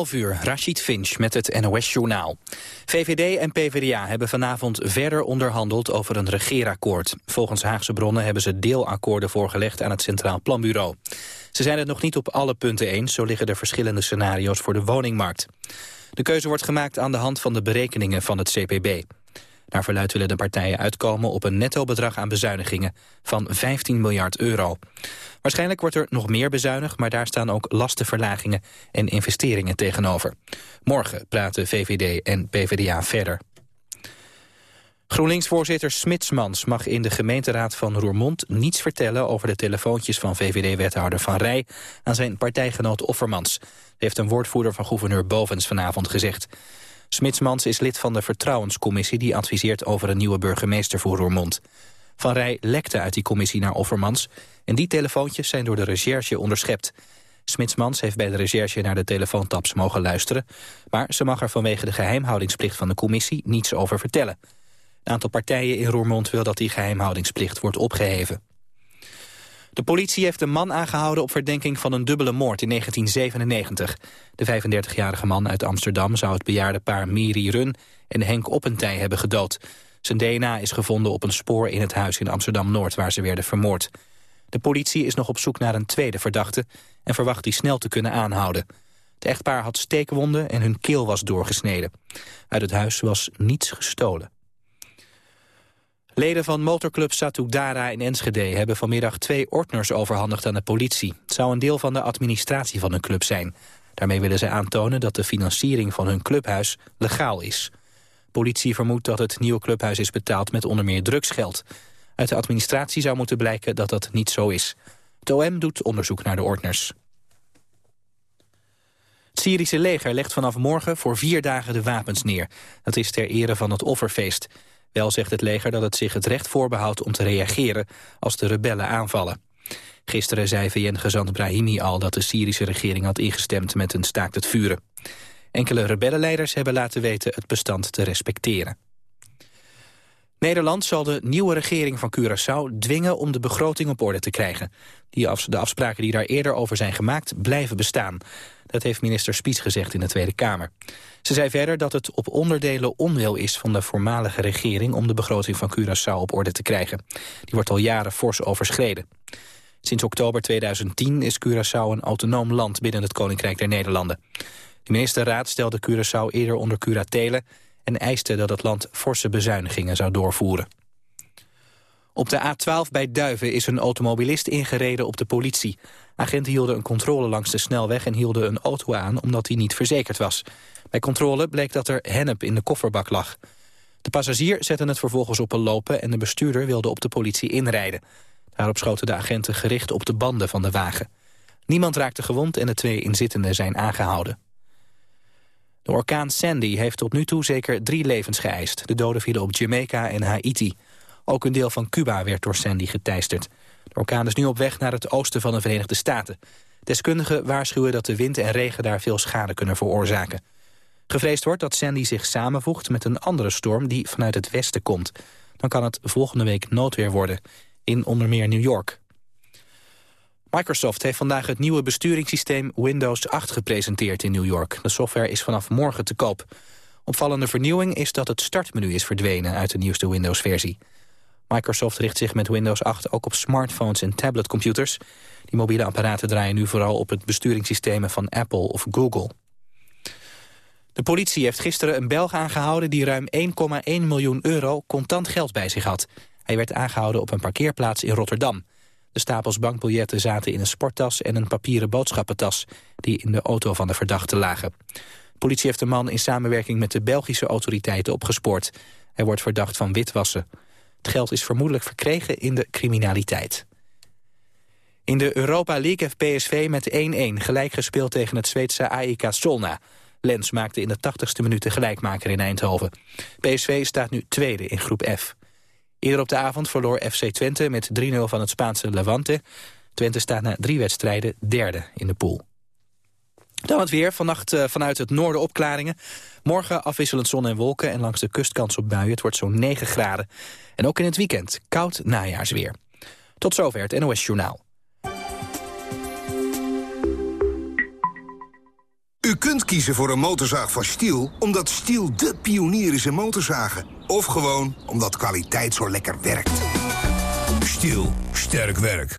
11 uur, Rashid Finch met het NOS-journaal. VVD en PvdA hebben vanavond verder onderhandeld over een regeerakkoord. Volgens Haagse bronnen hebben ze deelakkoorden voorgelegd aan het Centraal Planbureau. Ze zijn het nog niet op alle punten eens, zo liggen er verschillende scenario's voor de woningmarkt. De keuze wordt gemaakt aan de hand van de berekeningen van het CPB. Naar verluid willen de partijen uitkomen op een netto-bedrag aan bezuinigingen van 15 miljard euro. Waarschijnlijk wordt er nog meer bezuinigd, maar daar staan ook lastenverlagingen en investeringen tegenover. Morgen praten VVD en PvdA verder. GroenLinks-voorzitter Smitsmans mag in de gemeenteraad van Roermond niets vertellen over de telefoontjes van VVD-wethouder Van Rij aan zijn partijgenoot Offermans, heeft een woordvoerder van gouverneur Bovens vanavond gezegd. Smitsmans is lid van de Vertrouwenscommissie die adviseert over een nieuwe burgemeester voor Roermond. Van Rij lekte uit die commissie naar Offermans en die telefoontjes zijn door de recherche onderschept. Smitsmans heeft bij de recherche naar de telefoontaps mogen luisteren, maar ze mag er vanwege de geheimhoudingsplicht van de commissie niets over vertellen. Een aantal partijen in Roermond wil dat die geheimhoudingsplicht wordt opgeheven. De politie heeft een man aangehouden op verdenking van een dubbele moord in 1997. De 35-jarige man uit Amsterdam zou het bejaarde paar Miri Run en Henk Oppentij hebben gedood. Zijn DNA is gevonden op een spoor in het huis in Amsterdam-Noord waar ze werden vermoord. De politie is nog op zoek naar een tweede verdachte en verwacht die snel te kunnen aanhouden. Het echtpaar had steekwonden en hun keel was doorgesneden. Uit het huis was niets gestolen. Leden van motorclub Satudara in Enschede hebben vanmiddag twee ordners overhandigd aan de politie. Het zou een deel van de administratie van hun club zijn. Daarmee willen ze aantonen dat de financiering van hun clubhuis legaal is. Politie vermoedt dat het nieuwe clubhuis is betaald met onder meer drugsgeld. Uit de administratie zou moeten blijken dat dat niet zo is. Het OM doet onderzoek naar de ordners. Het Syrische leger legt vanaf morgen voor vier dagen de wapens neer. Dat is ter ere van het offerfeest. Wel zegt het leger dat het zich het recht voorbehoudt om te reageren als de rebellen aanvallen. Gisteren zei VN-gezant Brahimi al dat de Syrische regering had ingestemd met een staakt het vuren. Enkele rebellenleiders hebben laten weten het bestand te respecteren. Nederland zal de nieuwe regering van Curaçao dwingen om de begroting op orde te krijgen. Die de afspraken die daar eerder over zijn gemaakt blijven bestaan. Dat heeft minister Spies gezegd in de Tweede Kamer. Ze zei verder dat het op onderdelen onwil is van de voormalige regering... om de begroting van Curaçao op orde te krijgen. Die wordt al jaren fors overschreden. Sinds oktober 2010 is Curaçao een autonoom land binnen het Koninkrijk der Nederlanden. De ministerraad stelde Curaçao eerder onder curatele... en eiste dat het land forse bezuinigingen zou doorvoeren. Op de A12 bij Duiven is een automobilist ingereden op de politie. Agenten hielden een controle langs de snelweg en hielden een auto aan omdat hij niet verzekerd was. Bij controle bleek dat er hennep in de kofferbak lag. De passagier zette het vervolgens op een lopen en de bestuurder wilde op de politie inrijden. Daarop schoten de agenten gericht op de banden van de wagen. Niemand raakte gewond en de twee inzittenden zijn aangehouden. De orkaan Sandy heeft tot nu toe zeker drie levens geëist. De doden vielen op Jamaica en Haiti. Ook een deel van Cuba werd door Sandy geteisterd. De orkaan is nu op weg naar het oosten van de Verenigde Staten. Deskundigen waarschuwen dat de wind en regen daar veel schade kunnen veroorzaken. Gevreesd wordt dat Sandy zich samenvoegt met een andere storm die vanuit het westen komt. Dan kan het volgende week noodweer worden, in onder meer New York. Microsoft heeft vandaag het nieuwe besturingssysteem Windows 8 gepresenteerd in New York. De software is vanaf morgen te koop. Opvallende vernieuwing is dat het startmenu is verdwenen uit de nieuwste Windows-versie. Microsoft richt zich met Windows 8 ook op smartphones en tabletcomputers. Die mobiele apparaten draaien nu vooral op het besturingssystemen van Apple of Google. De politie heeft gisteren een Belg aangehouden die ruim 1,1 miljoen euro contant geld bij zich had. Hij werd aangehouden op een parkeerplaats in Rotterdam. De stapels bankbiljetten zaten in een sporttas en een papieren boodschappentas... die in de auto van de verdachte lagen. De politie heeft de man in samenwerking met de Belgische autoriteiten opgespoord. Hij wordt verdacht van witwassen. Het geld is vermoedelijk verkregen in de criminaliteit. In de Europa League heeft PSV met 1-1 gelijk gespeeld tegen het Zweedse AEK Solna. Lens maakte in de 80ste minuut de gelijkmaker in Eindhoven. PSV staat nu tweede in groep F. Eerder op de avond verloor FC Twente met 3-0 van het Spaanse Levante. Twente staat na drie wedstrijden derde in de pool. Dan het weer. Vannacht uh, vanuit het noorden opklaringen. Morgen afwisselend zon en wolken en langs de kust kans op buien. Het wordt zo'n 9 graden. En ook in het weekend koud najaarsweer. Tot zover het NOS Journaal. U kunt kiezen voor een motorzaag van Stiel... omdat Stiel de pionier is in motorzagen. Of gewoon omdat kwaliteit zo lekker werkt. Stiel. Sterk werk.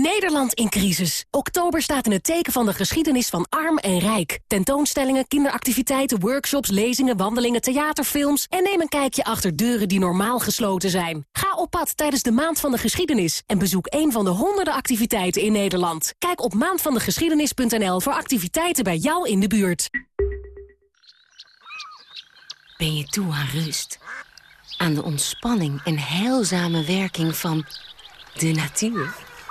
Nederland in crisis. Oktober staat in het teken van de geschiedenis van arm en rijk. Tentoonstellingen, kinderactiviteiten, workshops, lezingen, wandelingen, theaterfilms... en neem een kijkje achter deuren die normaal gesloten zijn. Ga op pad tijdens de Maand van de Geschiedenis... en bezoek een van de honderden activiteiten in Nederland. Kijk op maandvandegeschiedenis.nl voor activiteiten bij jou in de buurt. Ben je toe aan rust? Aan de ontspanning en heilzame werking van de natuur?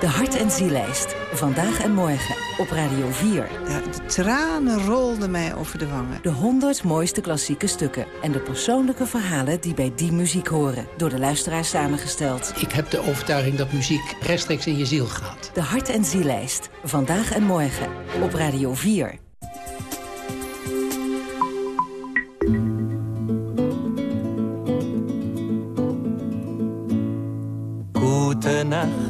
De Hart- en Zielijst. Vandaag en morgen op Radio 4. Ja, de tranen rolden mij over de wangen. De 100 mooiste klassieke stukken. En de persoonlijke verhalen die bij die muziek horen. Door de luisteraars samengesteld. Ik heb de overtuiging dat muziek rechtstreeks in je ziel gaat. De Hart- en Zielijst. Vandaag en morgen op Radio 4. Gute Nacht,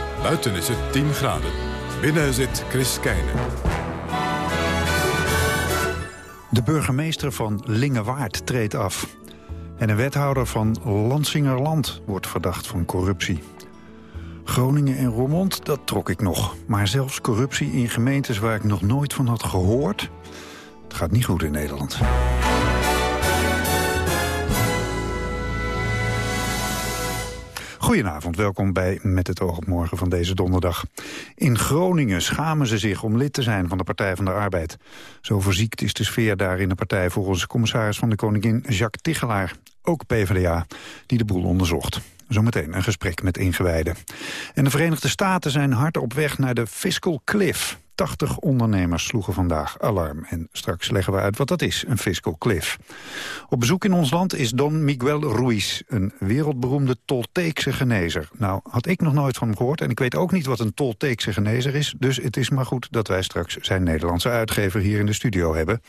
Buiten is het 10 graden. Binnen zit Chris Keijnen. De burgemeester van Lingewaard treedt af. En een wethouder van Lansingerland wordt verdacht van corruptie. Groningen en Roermond, dat trok ik nog. Maar zelfs corruptie in gemeentes waar ik nog nooit van had gehoord... het gaat niet goed in Nederland. Goedenavond, welkom bij Met het oog op morgen van deze donderdag. In Groningen schamen ze zich om lid te zijn van de Partij van de Arbeid. Zo verziekt is de sfeer daar in de partij volgens commissaris van de Koningin Jacques Tichelaar. Ook PvdA, die de boel onderzocht. Zometeen een gesprek met ingewijden. En de Verenigde Staten zijn hard op weg naar de fiscal cliff. 80 ondernemers sloegen vandaag alarm. En straks leggen we uit wat dat is, een fiscal cliff. Op bezoek in ons land is Don Miguel Ruiz, een wereldberoemde Tolteekse genezer. Nou, had ik nog nooit van hem gehoord en ik weet ook niet wat een Tolteekse genezer is. Dus het is maar goed dat wij straks zijn Nederlandse uitgever hier in de studio hebben.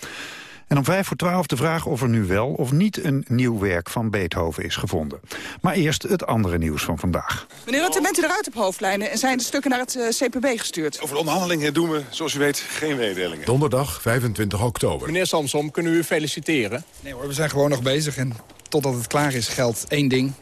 En om vijf voor twaalf de vraag of er nu wel of niet een nieuw werk van Beethoven is gevonden. Maar eerst het andere nieuws van vandaag. Meneer Rutte, bent u eruit op hoofdlijnen en zijn de stukken naar het uh, CPB gestuurd? Over de onderhandelingen doen we, zoals u weet, geen mededelingen. Donderdag 25 oktober. Meneer Samsom, kunnen we u feliciteren? Nee hoor, we zijn gewoon nog bezig en totdat het klaar is geldt één ding,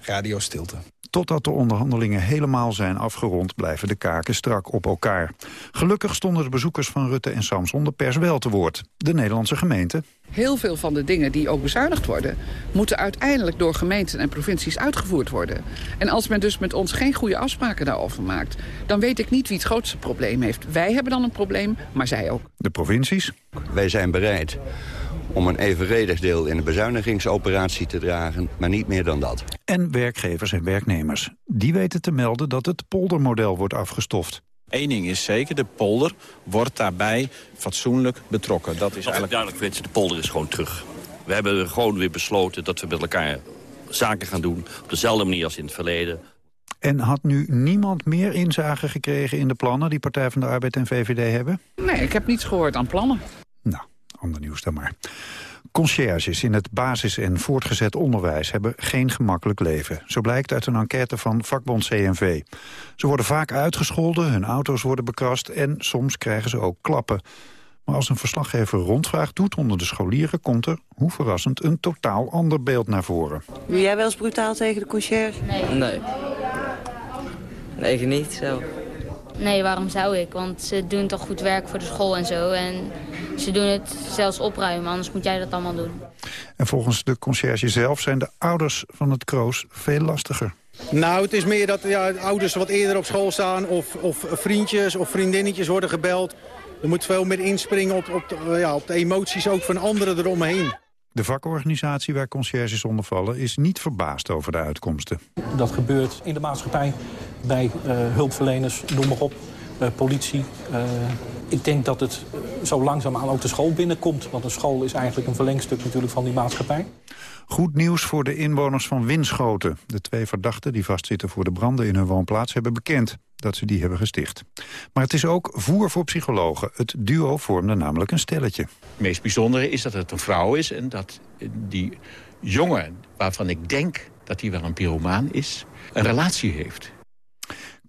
radiostilte. Totdat de onderhandelingen helemaal zijn afgerond... blijven de kaken strak op elkaar. Gelukkig stonden de bezoekers van Rutte en Samson de pers wel te woord. De Nederlandse gemeente. Heel veel van de dingen die ook bezuinigd worden... moeten uiteindelijk door gemeenten en provincies uitgevoerd worden. En als men dus met ons geen goede afspraken daarover maakt... dan weet ik niet wie het grootste probleem heeft. Wij hebben dan een probleem, maar zij ook. De provincies? Wij zijn bereid om een evenredig deel in de bezuinigingsoperatie te dragen, maar niet meer dan dat. En werkgevers en werknemers. Die weten te melden dat het poldermodel wordt afgestoft. Eén ding is zeker, de polder wordt daarbij fatsoenlijk betrokken. Dat is Als eigenlijk... duidelijk vindt, de polder is gewoon terug. We hebben gewoon weer besloten dat we met elkaar zaken gaan doen... op dezelfde manier als in het verleden. En had nu niemand meer inzage gekregen in de plannen... die Partij van de Arbeid en VVD hebben? Nee, ik heb niets gehoord aan plannen. Nou, ander nieuws dan maar. Conciërges in het basis- en voortgezet onderwijs hebben geen gemakkelijk leven. Zo blijkt uit een enquête van vakbond CNV. Ze worden vaak uitgescholden, hun auto's worden bekrast en soms krijgen ze ook klappen. Maar als een verslaggever rondvraag doet onder de scholieren... komt er, hoe verrassend, een totaal ander beeld naar voren. Wil jij wel eens brutaal tegen de conciërge? Nee. Nee. Nee, niet zo. Nee, waarom zou ik? Want ze doen toch goed werk voor de school en zo. En ze doen het zelfs opruimen, anders moet jij dat allemaal doen. En volgens de conciërge zelf zijn de ouders van het kroos veel lastiger. Nou, het is meer dat ja, ouders wat eerder op school staan... Of, of vriendjes of vriendinnetjes worden gebeld. Er moet veel meer inspringen op, op, de, ja, op de emoties ook van anderen eromheen. De vakorganisatie waar conciërges onder vallen is niet verbaasd over de uitkomsten. Dat gebeurt in de maatschappij, bij uh, hulpverleners, noem maar op, uh, politie. Uh, ik denk dat het zo langzaamaan ook de school binnenkomt. Want een school is eigenlijk een verlengstuk natuurlijk van die maatschappij. Goed nieuws voor de inwoners van Winschoten. De twee verdachten die vastzitten voor de branden in hun woonplaats... hebben bekend dat ze die hebben gesticht. Maar het is ook voer voor psychologen. Het duo vormde namelijk een stelletje. Het meest bijzondere is dat het een vrouw is... en dat die jongen, waarvan ik denk dat hij wel een pyromaan is... een relatie heeft.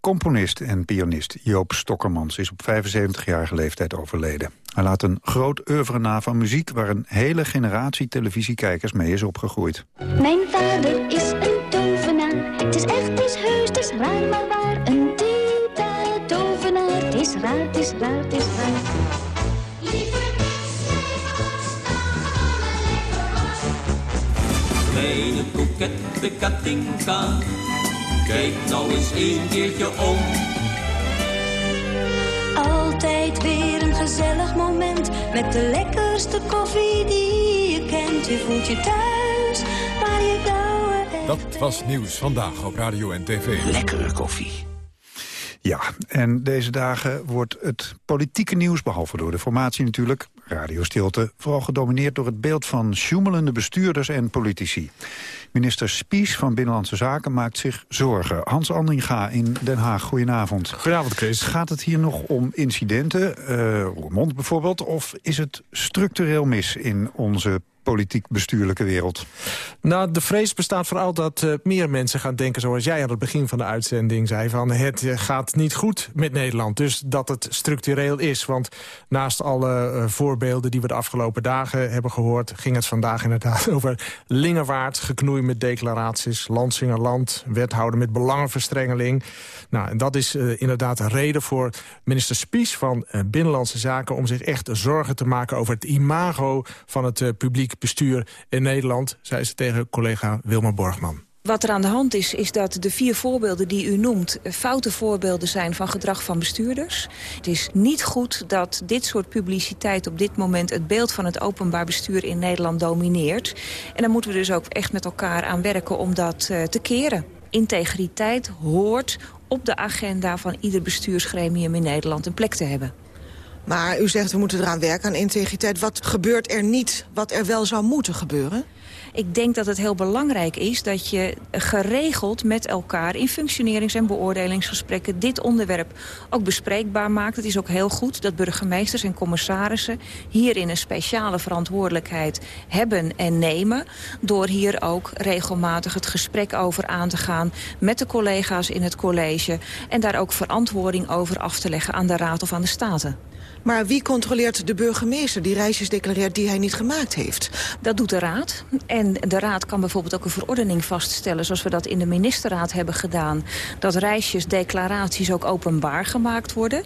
Componist en pianist Joop Stokkermans is op 75-jarige leeftijd overleden. Hij laat een groot oeuvre na van muziek... waar een hele generatie televisiekijkers mee is opgegroeid. Mijn vader is een tovenaar. Het is echt, het is heus, het is raar, maar waar. Een totale tovenaar. Het is raar, het is raar, het is raar. Kleine kokette Katinka Kijk nou eens een keertje om. Altijd weer een gezellig moment. Met de lekkerste koffie die je kent. Je voelt je thuis, waar je douwen Dat was Nieuws Vandaag op Radio en TV. Lekkere koffie. Ja, en deze dagen wordt het politieke nieuws, behalve door de formatie natuurlijk, radiostilte, vooral gedomineerd door het beeld van sjoemelende bestuurders en politici. Minister Spies van Binnenlandse Zaken maakt zich zorgen. Hans Andringa in Den Haag, goedenavond. Goedenavond, Chris. Gaat het hier nog om incidenten, uh, Roermond bijvoorbeeld... of is het structureel mis in onze politiek-bestuurlijke wereld? Nou, de vrees bestaat vooral dat uh, meer mensen gaan denken... zoals jij aan het begin van de uitzending zei... van het uh, gaat niet goed met Nederland. Dus dat het structureel is. Want naast alle uh, voorbeelden die we de afgelopen dagen hebben gehoord... ging het vandaag inderdaad over lingerwaard, geknoei met declaraties... landsingerland, wethouder met belangenverstrengeling. Nou, en dat is inderdaad een reden voor minister Spies van Binnenlandse Zaken... om zich echt zorgen te maken over het imago van het publiek bestuur in Nederland, zei ze tegen collega Wilma Borgman. Wat er aan de hand is, is dat de vier voorbeelden die u noemt... foute voorbeelden zijn van gedrag van bestuurders. Het is niet goed dat dit soort publiciteit op dit moment... het beeld van het openbaar bestuur in Nederland domineert. En daar moeten we dus ook echt met elkaar aan werken om dat uh, te keren. Integriteit hoort op de agenda van ieder bestuursgremium in Nederland een plek te hebben. Maar u zegt we moeten eraan werken aan integriteit. Wat gebeurt er niet wat er wel zou moeten gebeuren? Ik denk dat het heel belangrijk is dat je geregeld met elkaar... in functionerings- en beoordelingsgesprekken dit onderwerp ook bespreekbaar maakt. Het is ook heel goed dat burgemeesters en commissarissen... hierin een speciale verantwoordelijkheid hebben en nemen... door hier ook regelmatig het gesprek over aan te gaan... met de collega's in het college... en daar ook verantwoording over af te leggen aan de Raad of aan de Staten. Maar wie controleert de burgemeester die reisjes declareert die hij niet gemaakt heeft? Dat doet de Raad. En de Raad kan bijvoorbeeld ook een verordening vaststellen... zoals we dat in de ministerraad hebben gedaan. Dat reisjes, declaraties ook openbaar gemaakt worden.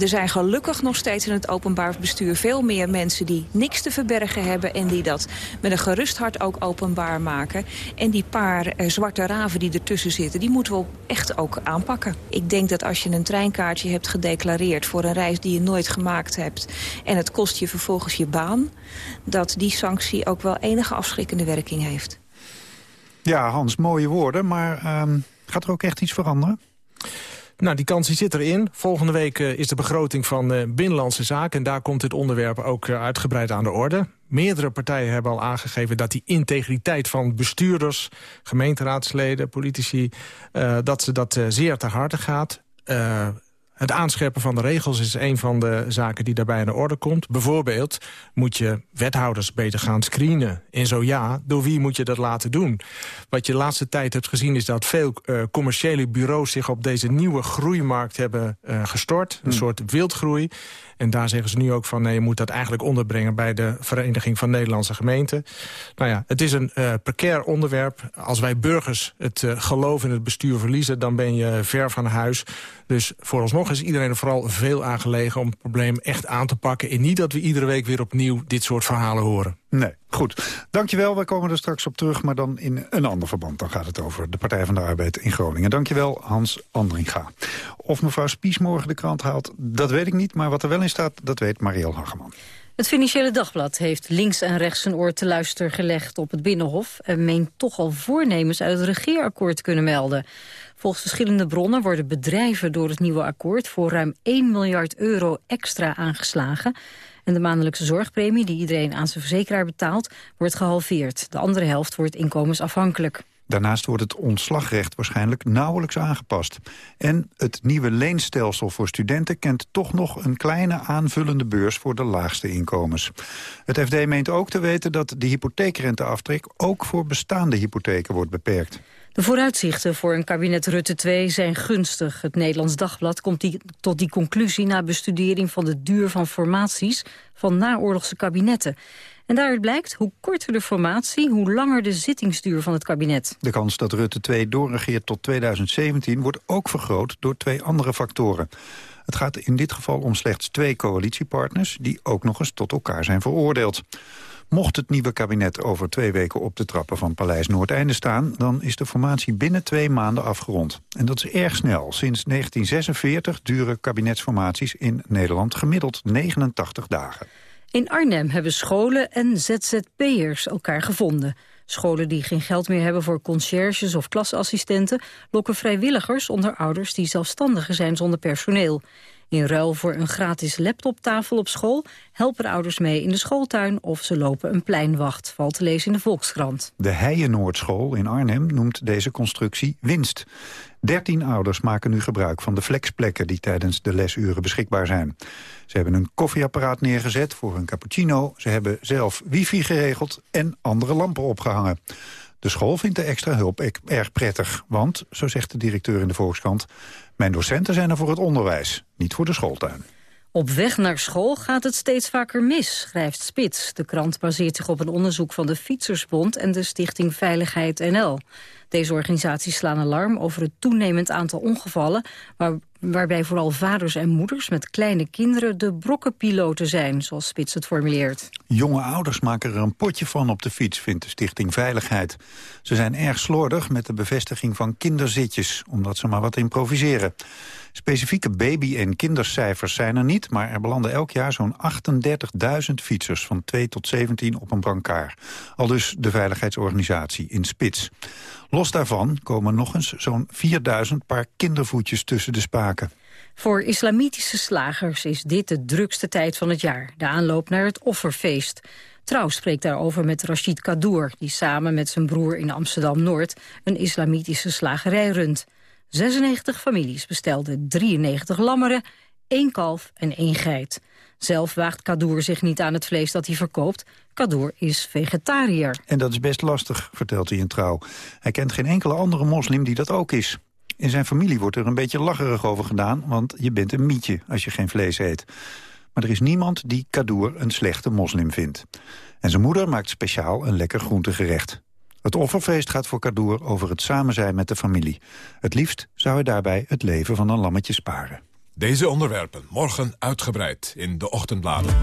Er zijn gelukkig nog steeds in het openbaar bestuur... veel meer mensen die niks te verbergen hebben... en die dat met een gerust hart ook openbaar maken. En die paar eh, zwarte raven die ertussen zitten... die moeten we echt ook aanpakken. Ik denk dat als je een treinkaartje hebt gedeclareerd... voor een reis die je nooit gemaakt hebt... en het kost je vervolgens je baan... dat die sanctie ook wel enige afschrikkende werking heeft. Ja, Hans, mooie woorden, maar uh, gaat er ook echt iets veranderen? Nou, die kans die zit erin. Volgende week uh, is de begroting van uh, Binnenlandse Zaken... en daar komt dit onderwerp ook uh, uitgebreid aan de orde. Meerdere partijen hebben al aangegeven dat die integriteit van bestuurders... gemeenteraadsleden, politici, dat ze dat zeer te harte gaat het aanscherpen van de regels is een van de zaken die daarbij aan de orde komt. Bijvoorbeeld moet je wethouders beter gaan screenen. En zo ja, door wie moet je dat laten doen? Wat je de laatste tijd hebt gezien is dat veel uh, commerciële bureaus... zich op deze nieuwe groeimarkt hebben uh, gestort. Een hmm. soort wildgroei. En daar zeggen ze nu ook van... nee, je moet dat eigenlijk onderbrengen bij de Vereniging van Nederlandse Gemeenten. Nou ja, het is een uh, precair onderwerp. Als wij burgers het geloof in het bestuur verliezen... dan ben je ver van huis. Dus vooralsnog is iedereen er vooral veel aan gelegen... om het probleem echt aan te pakken. En niet dat we iedere week weer opnieuw dit soort verhalen horen. Nee, goed. Dankjewel, wij komen er straks op terug... maar dan in een ander verband. Dan gaat het over de Partij van de Arbeid in Groningen. Dankjewel, Hans Andringa. Of mevrouw Spies morgen de krant haalt, dat weet ik niet. Maar wat er wel in staat, dat weet Marielle Hageman. Het Financiële Dagblad heeft links en rechts een oor te luisteren gelegd op het Binnenhof... en meent toch al voornemens uit het regeerakkoord te kunnen melden. Volgens verschillende bronnen worden bedrijven door het nieuwe akkoord... voor ruim 1 miljard euro extra aangeslagen. En de maandelijkse zorgpremie die iedereen aan zijn verzekeraar betaalt... wordt gehalveerd. De andere helft wordt inkomensafhankelijk. Daarnaast wordt het ontslagrecht waarschijnlijk nauwelijks aangepast. En het nieuwe leenstelsel voor studenten kent toch nog een kleine aanvullende beurs voor de laagste inkomens. Het FD meent ook te weten dat de hypotheekrenteaftrek ook voor bestaande hypotheken wordt beperkt. De vooruitzichten voor een kabinet Rutte 2 zijn gunstig. Het Nederlands Dagblad komt die, tot die conclusie na bestudering van de duur van formaties van naoorlogse kabinetten. En daaruit blijkt, hoe korter de formatie, hoe langer de zittingsduur van het kabinet. De kans dat Rutte 2 doorregeert tot 2017 wordt ook vergroot door twee andere factoren. Het gaat in dit geval om slechts twee coalitiepartners... die ook nog eens tot elkaar zijn veroordeeld. Mocht het nieuwe kabinet over twee weken op de trappen van Paleis Noordeinde staan... dan is de formatie binnen twee maanden afgerond. En dat is erg snel. Sinds 1946 duren kabinetsformaties in Nederland gemiddeld 89 dagen. In Arnhem hebben scholen en ZZP'ers elkaar gevonden. Scholen die geen geld meer hebben voor conciërges of klasassistenten... lokken vrijwilligers onder ouders die zelfstandigen zijn zonder personeel. In ruil voor een gratis laptoptafel op school helpen ouders mee in de schooltuin of ze lopen een pleinwacht, valt te lezen in de Volkskrant. De Heijenoordschool in Arnhem noemt deze constructie winst. Dertien ouders maken nu gebruik van de flexplekken die tijdens de lesuren beschikbaar zijn. Ze hebben een koffieapparaat neergezet voor hun cappuccino. Ze hebben zelf wifi geregeld en andere lampen opgehangen. De school vindt de extra hulp erg prettig. Want, zo zegt de directeur in de Volkskrant... mijn docenten zijn er voor het onderwijs, niet voor de schooltuin. Op weg naar school gaat het steeds vaker mis, schrijft Spits. De krant baseert zich op een onderzoek van de Fietsersbond... en de stichting Veiligheid NL. Deze organisaties slaan alarm over het toenemend aantal ongevallen... Waar, waarbij vooral vaders en moeders met kleine kinderen de brokkenpiloten zijn, zoals Spits het formuleert. Jonge ouders maken er een potje van op de fiets, vindt de Stichting Veiligheid. Ze zijn erg slordig met de bevestiging van kinderzitjes, omdat ze maar wat improviseren. Specifieke baby- en kindercijfers zijn er niet... maar er belanden elk jaar zo'n 38.000 fietsers van 2 tot 17 op een brancard. Al dus de veiligheidsorganisatie in Spits. Los daarvan komen nog eens zo'n 4000 paar kindervoetjes tussen de spaken. Voor islamitische slagers is dit de drukste tijd van het jaar. De aanloop naar het offerfeest. Trouw spreekt daarover met Rashid Kadour... die samen met zijn broer in Amsterdam-Noord een islamitische slagerij runt. 96 families bestelden 93 lammeren, één kalf en één geit. Zelf waagt Kadour zich niet aan het vlees dat hij verkoopt. Kadour is vegetariër. En dat is best lastig, vertelt hij in Trouw. Hij kent geen enkele andere moslim die dat ook is. In zijn familie wordt er een beetje lacherig over gedaan... want je bent een mietje als je geen vlees eet. Maar er is niemand die Kadour een slechte moslim vindt. En zijn moeder maakt speciaal een lekker groentegerecht. Het offerfeest gaat voor Kadour over het samen zijn met de familie. Het liefst zou hij daarbij het leven van een lammetje sparen. Deze onderwerpen morgen uitgebreid in de ochtendbladen.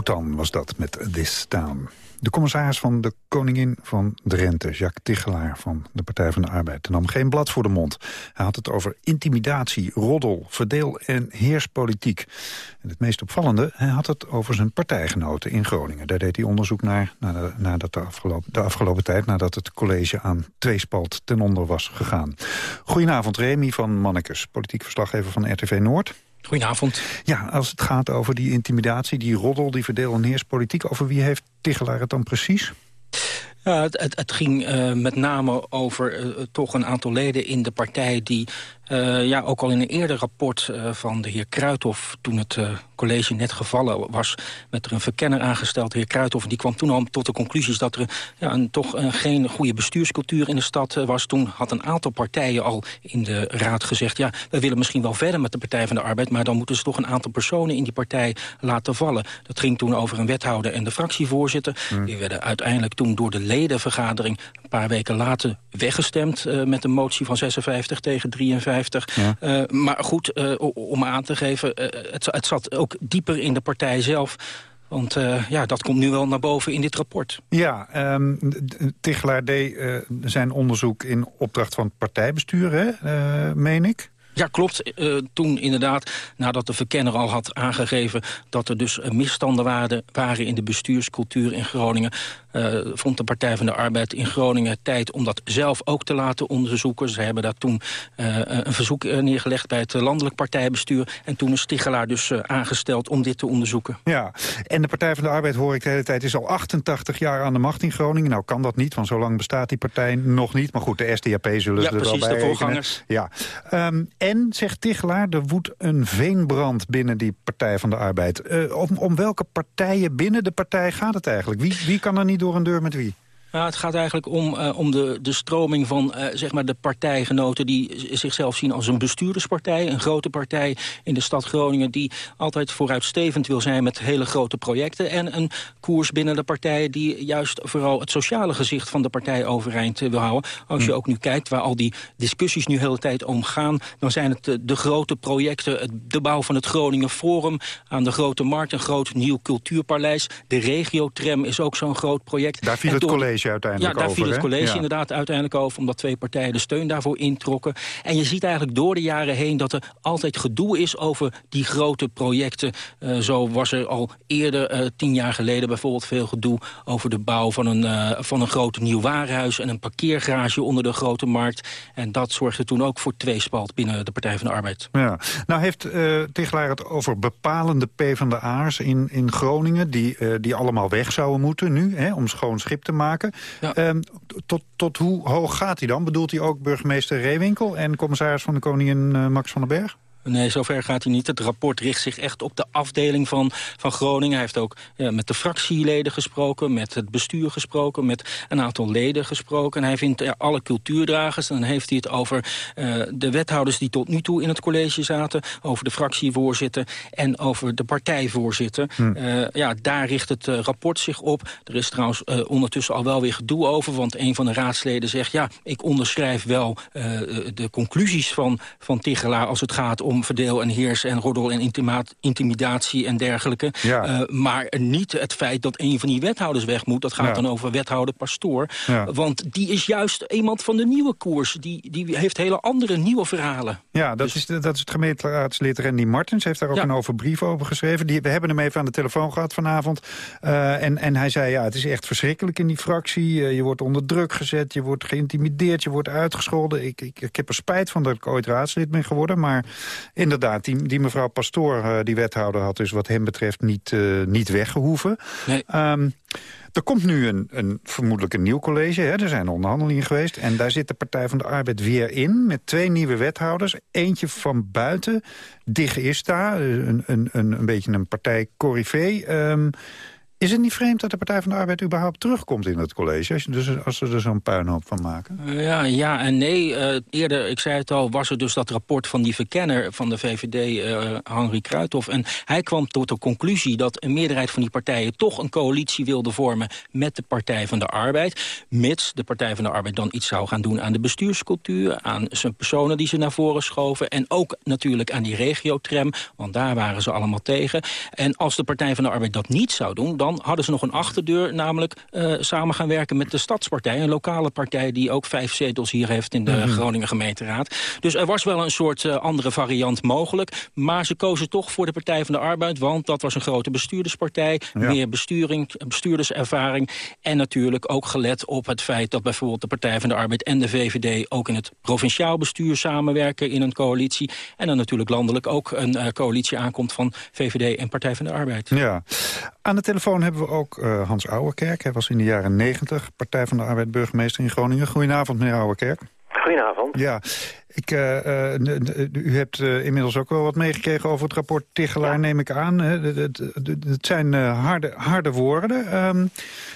Dotan was dat met This Town. De commissaris van de Koningin van Drenthe, Jacques Tichelaar van de Partij van de Arbeid, nam geen blad voor de mond. Hij had het over intimidatie, roddel, verdeel- en heerspolitiek. En het meest opvallende, hij had het over zijn partijgenoten in Groningen. Daar deed hij onderzoek naar nadat de, afgelopen, de afgelopen tijd, nadat het college aan tweespalt ten onder was gegaan. Goedenavond, Remy van Mannekes, politiek verslaggever van RTV Noord. Goedenavond. Ja, als het gaat over die intimidatie, die roddel, die verdeel- en heerspolitiek... over wie heeft Tichelaar het dan precies? Ja, het, het, het ging eh, met name over eh, toch een aantal leden in de partij... die eh, ja, ook al in een eerder rapport eh, van de heer Kruithof... toen het eh, college net gevallen was, met er een verkenner aangesteld, de heer Kruithof... en die kwam toen al tot de conclusies dat er ja, een, toch geen goede bestuurscultuur in de stad was. Toen had een aantal partijen al in de raad gezegd... ja, we willen misschien wel verder met de Partij van de Arbeid... maar dan moeten ze toch een aantal personen in die partij laten vallen. Dat ging toen over een wethouder en de fractievoorzitter. Die werden uiteindelijk toen door de ledenvergadering... een paar weken later weggestemd met een motie van 56 tegen 53. Eh, maar goed, eh, om aan te geven, eh, het, het zat ook dieper in de partij zelf... Want eh, ja, dat komt nu wel naar boven in dit rapport. Ja, ehm Tichelaar deed eh, zijn onderzoek in opdracht van het partijbestuur, hè, eh, meen ik? Ja, klopt. Eh, toen inderdaad, nadat de verkenner al had aangegeven... dat er dus eh, misstanden waren, waren in de bestuurscultuur in Groningen... eh, vond de Partij van de Arbeid in Groningen tijd om dat zelf ook te laten onderzoeken. Ze hebben daar toen een verzoek neergelegd bij het landelijk partijbestuur... en toen is Stichelaar dus aangesteld om dit te onderzoeken. Ja, en de Partij van de Arbeid, hoor ik de hele tijd, is al 88 jaar aan de macht in Groningen. Nou kan dat niet, want zo lang bestaat die partij nog niet. Maar goed, de SDAP zullen Ja, ze er wel precies, bij de rekenen. voorgangers. Ja. Ehm, en, zegt Tichelaar, er woedt een veenbrand binnen die Partij van de Arbeid. Eh, om, om welke partijen binnen de partij gaat het eigenlijk? Wie, wie kan er niet door een deur met wie? Ja, het gaat eigenlijk om, eh, om de, de stroming van eh, zeg maar de partijgenoten... die zichzelf zien als een bestuurderspartij, een grote partij in de stad Groningen... die altijd vooruitstevend wil zijn met hele grote projecten... en een koers binnen de partij die juist vooral het sociale gezicht van de partij overeind eh, wil houden. Als je ook nu kijkt waar al die discussies nu de hele tijd om gaan... dan zijn het de grote projecten, het, de bouw van het Groningen Forum... aan de Grote Markt, een groot nieuw cultuurpaleis. De regiotram is ook zo'n groot project. Daar viel het door- college uiteindelijk ja, daar over, viel het college inderdaad uiteindelijk over... omdat twee partijen de steun daarvoor introkken. En je ziet eigenlijk door de jaren heen dat er altijd gedoe is... over die grote projecten. Eh, zo was er al eerder, eh, tien jaar geleden bijvoorbeeld... veel gedoe over de bouw van een, eh, van een groot nieuw warenhuis... en een parkeergarage onder de Grote Markt. En dat zorgde toen ook voor tweespalt binnen de Partij van de Arbeid. Ja. Nou heeft eh Tichelaar het over bepalende PvdA'ers in, in Groningen... Die, die allemaal weg zouden moeten nu, hè, om schoon schip te maken. Ehm, tot, tot hoe hoog gaat hij dan? Bedoelt hij ook burgemeester Reewinkel... en commissaris van de Koningin eh, Max van den Berg? Nee, zover gaat hij niet. Het rapport richt zich echt op de afdeling van, van Groningen. Hij heeft ook ja, met de fractieleden gesproken, met het bestuur gesproken... met een aantal leden gesproken. En hij vindt ja, alle cultuurdragers. Dan heeft hij het over uh, de wethouders die tot nu toe in het college zaten... over de fractievoorzitter en over de partijvoorzitter. Hm. Uh, ja, daar richt het uh, rapport zich op. Er is trouwens ondertussen al wel weer gedoe over... want een van de raadsleden zegt... ja, ik onderschrijf wel de conclusies van, van Tichelaar als het gaat om verdeel en heers en roddel en intimidatie en dergelijke. Ja. Uh, maar niet het feit dat een van die wethouders weg moet. Dat gaat ja. dan over wethouder Pastoor. Ja. Want die is juist iemand van de nieuwe koers. Die, die heeft hele andere nieuwe verhalen. Ja, dat, dus... is, dat is het gemeenteraadslid Randy Martens. heeft daar ook een over brief over geschreven. Die, we hebben hem even aan de telefoon gehad vanavond. Uh, en, en hij zei, ja, het is echt verschrikkelijk in die fractie. Uh, je wordt onder druk gezet, je wordt geïntimideerd, je wordt uitgescholden. Ik, ik, ik heb er spijt van dat ik ooit raadslid ben geworden. Maar inderdaad, die, die mevrouw Pastoor, uh, die wethouder, had dus wat hem betreft niet, uh, niet weggehoeven. Nee. Um, er komt nu een, een, vermoedelijk een nieuw college. Hè? Er zijn onderhandelingen geweest. En daar zit de Partij van de Arbeid weer in. Met twee nieuwe wethouders. Eentje van buiten. Dig is daar. Een, een, een, een beetje een partij corrivé. Um, is het niet vreemd dat de Partij van de Arbeid überhaupt terugkomt in het college... als, dus, als ze er zo'n puinhoop van maken? Ja, ja en nee. Uh, eerder, ik zei het al, was er dus dat rapport van die verkenner van de VVD, uh, Henri Kruithof. En hij kwam tot de conclusie dat een meerderheid van die partijen... toch een coalitie wilde vormen met de Partij van de Arbeid. Mits de Partij van de Arbeid dan iets zou gaan doen aan de bestuurscultuur... aan zijn personen die ze naar voren schoven... en ook natuurlijk aan die regiotram, want daar waren ze allemaal tegen. En als de Partij van de Arbeid dat niet zou doen... dan dan hadden ze nog een achterdeur, namelijk uh, samen gaan werken met de Stadspartij. Een lokale partij die ook vijf zetels hier heeft in de mm -hmm. Groningen gemeenteraad. Dus er was wel een soort uh, andere variant mogelijk. Maar ze kozen toch voor de Partij van de Arbeid, want dat was een grote bestuurderspartij. Ja. Meer besturing, bestuurderservaring. En natuurlijk ook gelet op het feit dat bijvoorbeeld de Partij van de Arbeid en de VVD ook in het provinciaal bestuur samenwerken in een coalitie. En dan natuurlijk landelijk ook een uh, coalitie aankomt van VVD en Partij van de Arbeid. Ja. Aan de telefoon hebben we ook uh, Hans Ouwerkerk. Hij was in de jaren 90 Partij van de Arbeid burgemeester in Groningen. Goedenavond, meneer Ouwerkerk. Goedenavond. Ja, ik, uh, uh, u hebt inmiddels ook wel wat meegekregen over het rapport Tichelaar, ja. neem ik aan. Het zijn harde, harde woorden. Um,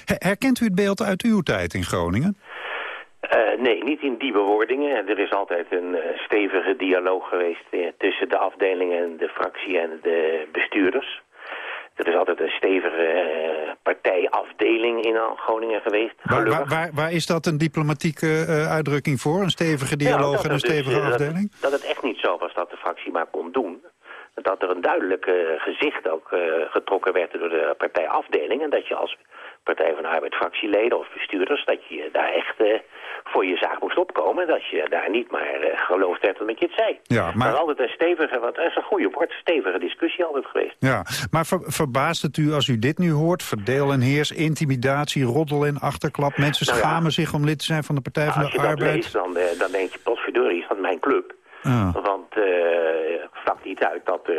herkent u het beeld uit uw tijd in Groningen? Uh, nee, niet in die bewoordingen. Er is altijd een uh, stevige dialoog geweest uh, tussen de afdelingen, en de fractie en de bestuurders. Er is altijd een stevige uh, partijafdeling in Groningen geweest. Waar, waar, waar, waar, is dat een diplomatieke uh, uitdrukking voor? Een stevige dialoog ja, en een stevige dus, afdeling? Dat, dat, het echt niet zo was dat de fractie maar kon doen. Dat er een duidelijk gezicht ook getrokken werd door de partijafdeling. En dat je als Partij van de Arbeid fractieleden of bestuurders... dat je daar echt uh, voor je zaak moest opkomen. Dat je daar niet maar uh, geloofd werd omdat je het zei. Ja, maar... maar altijd een stevige, wat is een goede woord, stevige discussie altijd geweest. Ja, maar ver, verbaast het u als u dit nu hoort? Verdeel en heers, intimidatie, roddel en achterklap. Mensen nou ja, schamen zich om lid te zijn van de Partij van de Arbeid. Als je dat leest, dan, uh, dan denk je, potverdorie, is dat mijn club. Ah. Want uh, vlak niet uit dat uh,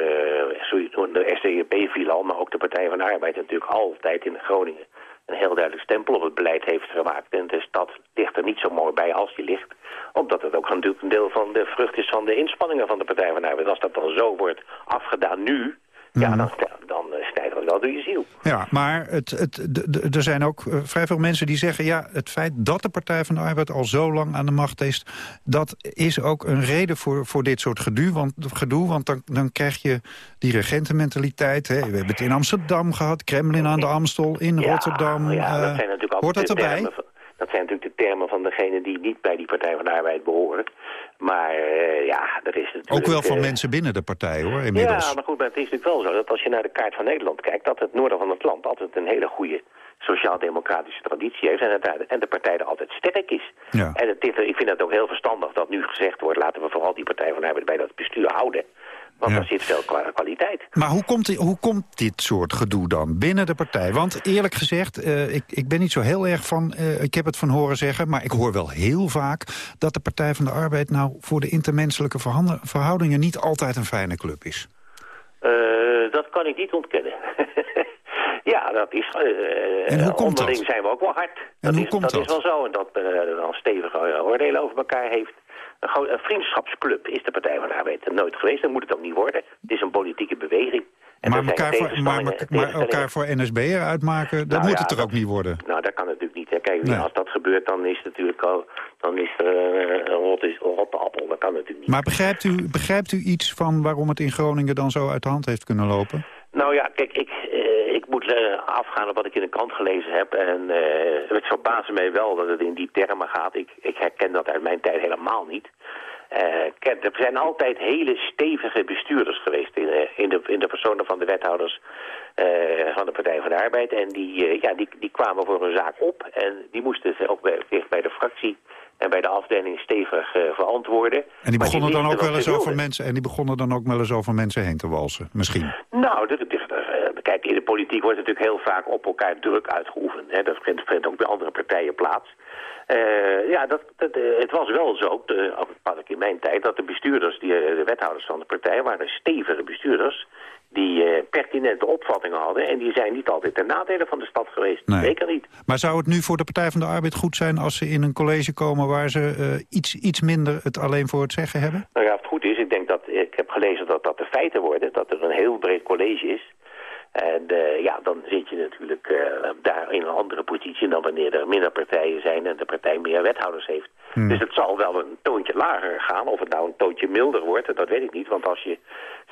de SDGP viel al, maar ook de Partij van de Arbeid natuurlijk altijd in Groningen een heel duidelijk stempel op het beleid heeft gemaakt. En de stad ligt er niet zo mooi bij als die ligt. Omdat het ook een deel van de vrucht is van de inspanningen van de Partij van de. Als dat dan zo wordt afgedaan nu, ja, Mhm. dan, dan uh, stijgt dat wel door je ziel. Ja, maar het, het, er zijn ook uh, vrij veel mensen die zeggen... ja, het feit dat de Partij van de Arbeid al zo lang aan de macht is... dat is ook een reden voor, voor dit soort gedoe. Want, gedoe, want dan, dan krijg je die regentenmentaliteit. Hè. We hebben het in Amsterdam gehad, Kremlin aan de Amstel, in ja, Rotterdam. Ja, dat zijn natuurlijk hoort dat erbij? Termen, dat zijn natuurlijk de termen van degenen die niet bij die Partij van de Arbeid behoren. Maar uh, ja, er is natuurlijk... Ook wel van uh, mensen binnen de partij, hoor, inmiddels. Ja, maar goed, maar het is natuurlijk wel zo dat als je naar de kaart van Nederland kijkt... dat het noorden van het land altijd een hele goede sociaal-democratische traditie heeft... En, het, en de partij er altijd sterk is. Ja. En het, ik vind het ook heel verstandig dat nu gezegd wordt... laten we vooral die Partij van de Arbeid bij dat bestuur houden... Want ja. zit veel kwaliteit. Maar hoe komt, hoe komt dit soort gedoe dan binnen de partij? Want eerlijk gezegd, uh, ik, ik ben niet zo heel erg van... Uh, ik heb het van horen zeggen, maar ik hoor wel heel vaak... dat de Partij van de Arbeid nou voor de intermenselijke verhoudingen... niet altijd een fijne club is. Uh, dat kan ik niet ontkennen. ja, dat is... en hoe komt dat? zijn we ook wel hard. En dat hoe is, komt dat? dat? is wel zo. En dat men dan stevige oordelen over elkaar heeft Een, vriendschapsclub is de Partij van de Arbeid nooit geweest. Dat moet het ook niet worden. Het is een politieke beweging. En maar, elkaar voor, maar, maar, elkaar voor NSB'er uitmaken, dat Nou moet ja, het er dat- ook niet worden. Nou, dat kan natuurlijk niet. Hè. Kijk, Nee. als dat gebeurt, dan is het natuurlijk al, dan is er eh, een rotte, rotte appel. Dat kan natuurlijk niet. Maar begrijpt u, begrijpt u iets van waarom het in Groningen dan zo uit de hand heeft kunnen lopen? Nou ja, kijk, ik, ik moet eh, afgaan op wat ik in de krant gelezen heb. En eh, het verbaasde mij wel dat het in die termen gaat. Ik, ik herken dat uit mijn tijd helemaal niet. Eh, er zijn altijd hele stevige bestuurders geweest in, in, de, in de personen van de wethouders van de Partij van de Arbeid. En die, ja, die, die kwamen voor hun zaak op en die moesten ze ook zich bij de fractie en bij de afdeling stevig eh, verantwoorden. En die begonnen dan ook wel eens over mensen en die begonnen dan ook wel eens over mensen heen te walsen, misschien. Nou, dit- dit- eh, kijk, in de politiek wordt natuurlijk heel vaak op elkaar druk uitgeoefend. Hè. Dat vindt, vindt ook bij andere partijen plaats. Eh, ja, dat, dat, het was wel zo, de, ook in mijn tijd, dat de bestuurders, die, de wethouders van de partij, waren stevige bestuurders die eh, pertinente opvattingen hadden. En die zijn niet altijd ten nadele van de stad geweest. Nee. Zeker niet. Maar zou het nu voor de Partij van de Arbeid goed zijn als ze in een college komen waar ze eh, iets, iets minder het alleen voor het zeggen hebben? Nou ja, of het goed is, ik denk dat, ik heb gelezen dat dat de feiten worden, dat er een heel breed college is. En eh, ja, dan zit je natuurlijk daar in een andere positie dan wanneer er minder partijen zijn en de partij meer wethouders heeft. Dus het zal wel een toontje lager gaan. Of het nou een toontje milder wordt, dat weet ik niet. Want als je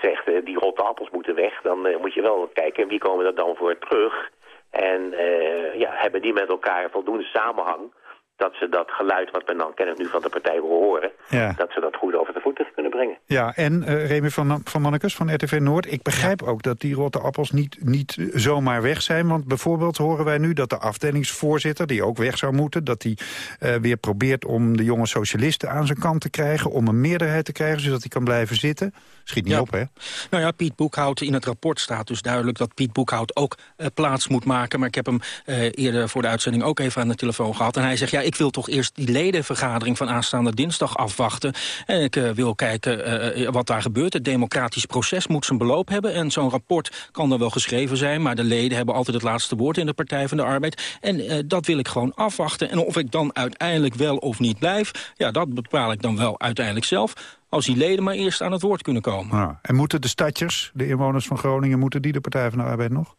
zegt eh, die rotte appels moeten weg, dan eh, moet je wel kijken wie komen er dan voor terug. En eh, ja, hebben die met elkaar voldoende samenhang dat ze dat geluid wat men dan kennelijk nu van de partij wil horen, Ja. dat ze dat goed over de voeten kunnen brengen. Ja, en eh Remy van, van Mannekes van RTV Noord. Ik begrijp ook dat die rotte appels niet, niet zomaar weg zijn. Want bijvoorbeeld horen wij nu dat de afdelingsvoorzitter... die ook weg zou moeten, dat hij eh, weer probeert om de jonge socialisten aan zijn kant te krijgen... om een meerderheid te krijgen, zodat hij kan blijven zitten. Schiet niet Ja. op, hè? Nou ja, Piet Boekhout, in het rapport staat dus duidelijk... dat Piet Boekhout ook eh, plaats moet maken. Maar ik heb hem eh, eerder voor de uitzending ook even aan de telefoon gehad. En hij zegt, ja, ik wil toch eerst die ledenvergadering... van aanstaande dinsdag afwachten. En ik eh, wil kijken wat daar gebeurt. Het democratisch proces moet zijn beloop hebben. En zo'n rapport kan dan wel geschreven zijn... maar de leden hebben altijd het laatste woord in de Partij van de Arbeid. En dat wil ik gewoon afwachten. En of ik dan uiteindelijk wel of niet blijf... ja, dat bepaal ik dan wel uiteindelijk zelf... als die leden maar eerst aan het woord kunnen komen. Ja. En moeten de stadjers, de inwoners van Groningen... moeten die de Partij van de Arbeid nog?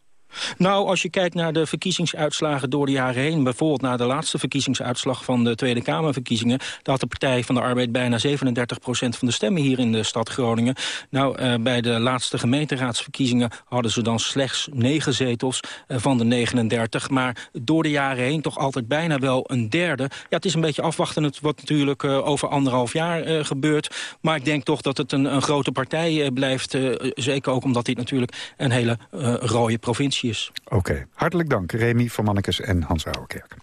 Nou, als je kijkt naar de verkiezingsuitslagen door de jaren heen... bijvoorbeeld naar de laatste verkiezingsuitslag van de Tweede Kamerverkiezingen... daar had de Partij van de Arbeid bijna 37% van de stemmen hier in de stad Groningen. Nou, eh, bij de laatste gemeenteraadsverkiezingen hadden ze dan slechts 9 zetels eh, van de 39. Maar door de jaren heen toch altijd bijna wel een derde. Ja, het is een beetje afwachten wat natuurlijk eh, over anderhalf jaar gebeurt. Maar ik denk toch dat het een, een grote partij blijft. zeker ook omdat dit natuurlijk een hele rode provincie Oké, hartelijk dank Remy van Mannekes en Hans Ouwerkerk.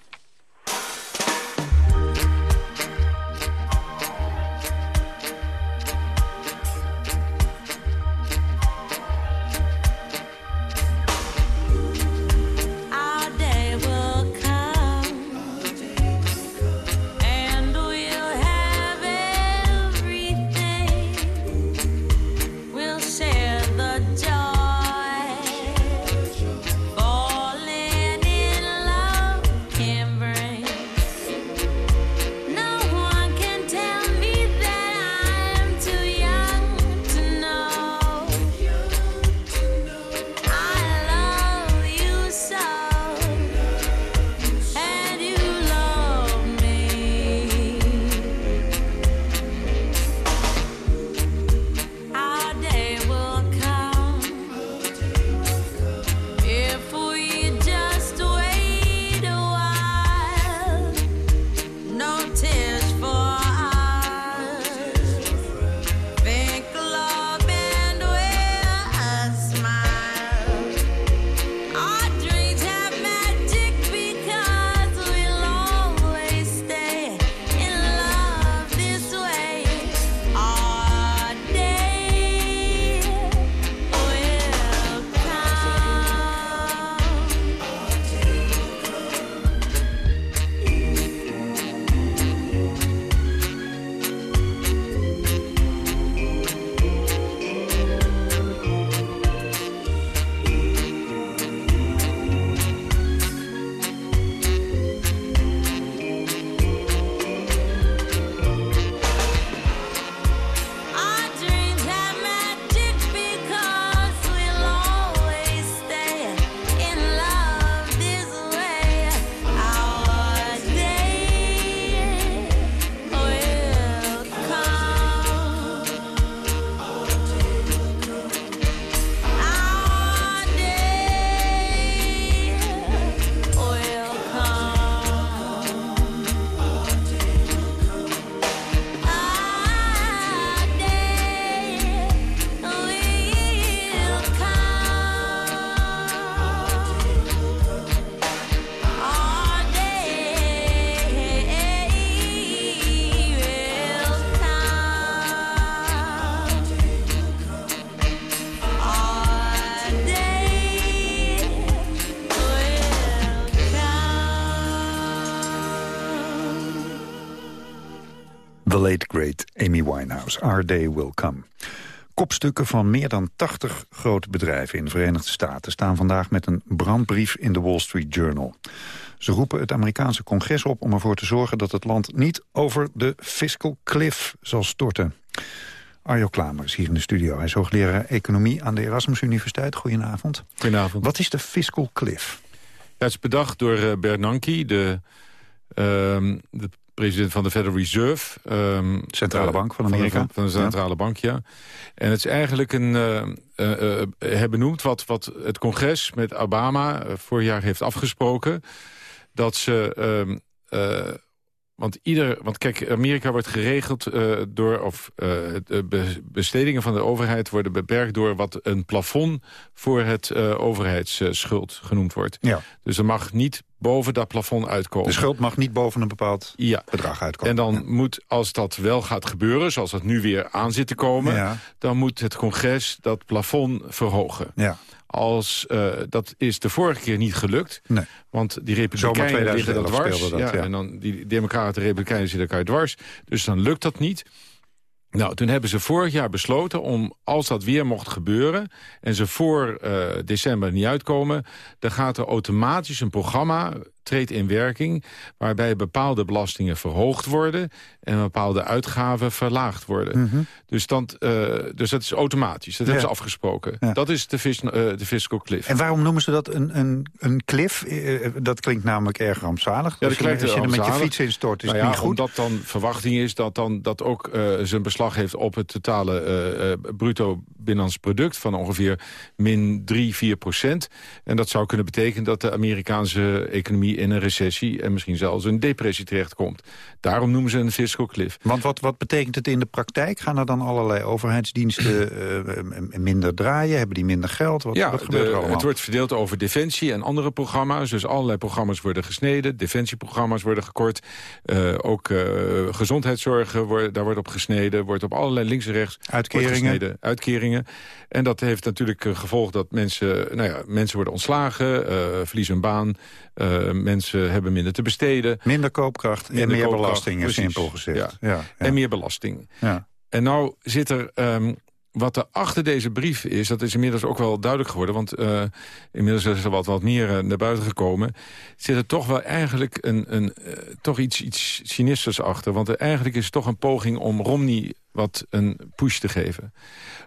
Our Day Will Come. Kopstukken van meer dan 80 grote bedrijven in de Verenigde Staten... staan vandaag met een brandbrief in de Wall Street Journal. Ze roepen het Amerikaanse congres op om ervoor te zorgen... dat het land niet over de fiscal cliff zal storten. Arjo Klamer is hier in de studio. Hij is hoogleraar economie aan de Erasmus Universiteit. Goedenavond. Goedenavond. Wat is de fiscal cliff? Ja, het is bedacht door uh, Bernanke, de, ehm, de president van de Federal Reserve. ehm, Centrale eh, Bank van Amerika. Van, van de Centrale Bank, ja. En het is eigenlijk een... eh eh, hij benoemt wat, wat het congres met Obama vorig jaar heeft afgesproken. Dat ze... ehm, eh, want, ieder, want kijk, Amerika wordt geregeld door... of de be- bestedingen van de overheid worden beperkt... door wat een plafond voor het overheidsschuld genoemd wordt. Ja. Dus er mag niet boven dat plafond uitkomen. De schuld mag niet boven een bepaald ja. bedrag uitkomen. En dan moet, als dat wel gaat gebeuren, zoals dat nu weer aan zit te komen... Ja. dan moet het congres dat plafond verhogen. Ja. Als, eh, dat is de vorige keer niet gelukt. Nee. Want die republikeinen liggen dat 2011 dwars. dat, ja. En dan die democraten en republikeinen zitten elkaar dwars. Dus dan lukt dat niet. Nou, toen hebben ze vorig jaar besloten om, als dat weer mocht gebeuren... en ze voor eh, december niet uitkomen... dan gaat er automatisch een programma treedt in werking... waarbij bepaalde belastingen verhoogd worden... en bepaalde uitgaven verlaagd worden. Mhm. dus, dat, eh, dus dat is automatisch. Dat hebben ze afgesproken. Ja. Dat is de, vis, eh, de fiscal cliff. En waarom noemen ze dat een, een, een cliff? Eh, dat klinkt namelijk erg rampzalig. Ja, als je, klinkt als je er met je fiets instort, is Nou het niet goed. Omdat dan verwachting is dat dan dat ook zijn beslag heeft op het totale bruto binnenlands product van ongeveer min 3, 4 procent. En dat zou kunnen betekenen dat de Amerikaanse economie in een recessie en misschien zelfs een depressie terechtkomt. Daarom noemen ze een fiscal cliff. Want wat, wat betekent het in de praktijk? Gaan er dan allerlei overheidsdiensten eh, minder draaien? Hebben die minder geld? Wat, ja, wat gebeurt de- er allemaal? het wordt verdeeld over defensie en andere programma's. Dus allerlei programma's worden gesneden. Defensieprogramma's worden gekort. Eh, ook eh, gezondheidszorg, eh, wordt- daar wordt op gesneden. Wordt op allerlei links en rechts Uitkeringen. gesneden. Uitkeringen. En dat heeft natuurlijk gevolg dat mensen, nou ja, mensen worden ontslagen. eh, verliezen hun baan. Mensen hebben minder te besteden. Minder koopkracht en meer koopkracht, belastingen, precies. simpel gezegd. Ja. Ja, ja. En meer belasting. Ja. En nou zit er... ehm, wat er achter deze brief is, dat is inmiddels ook wel duidelijk geworden... want eh, inmiddels is er wat, wat meer eh, naar buiten gekomen... zit er toch wel eigenlijk een, een, eh, toch iets, iets sinisters achter. Want er, eigenlijk is toch een poging om Romney wat een push te geven.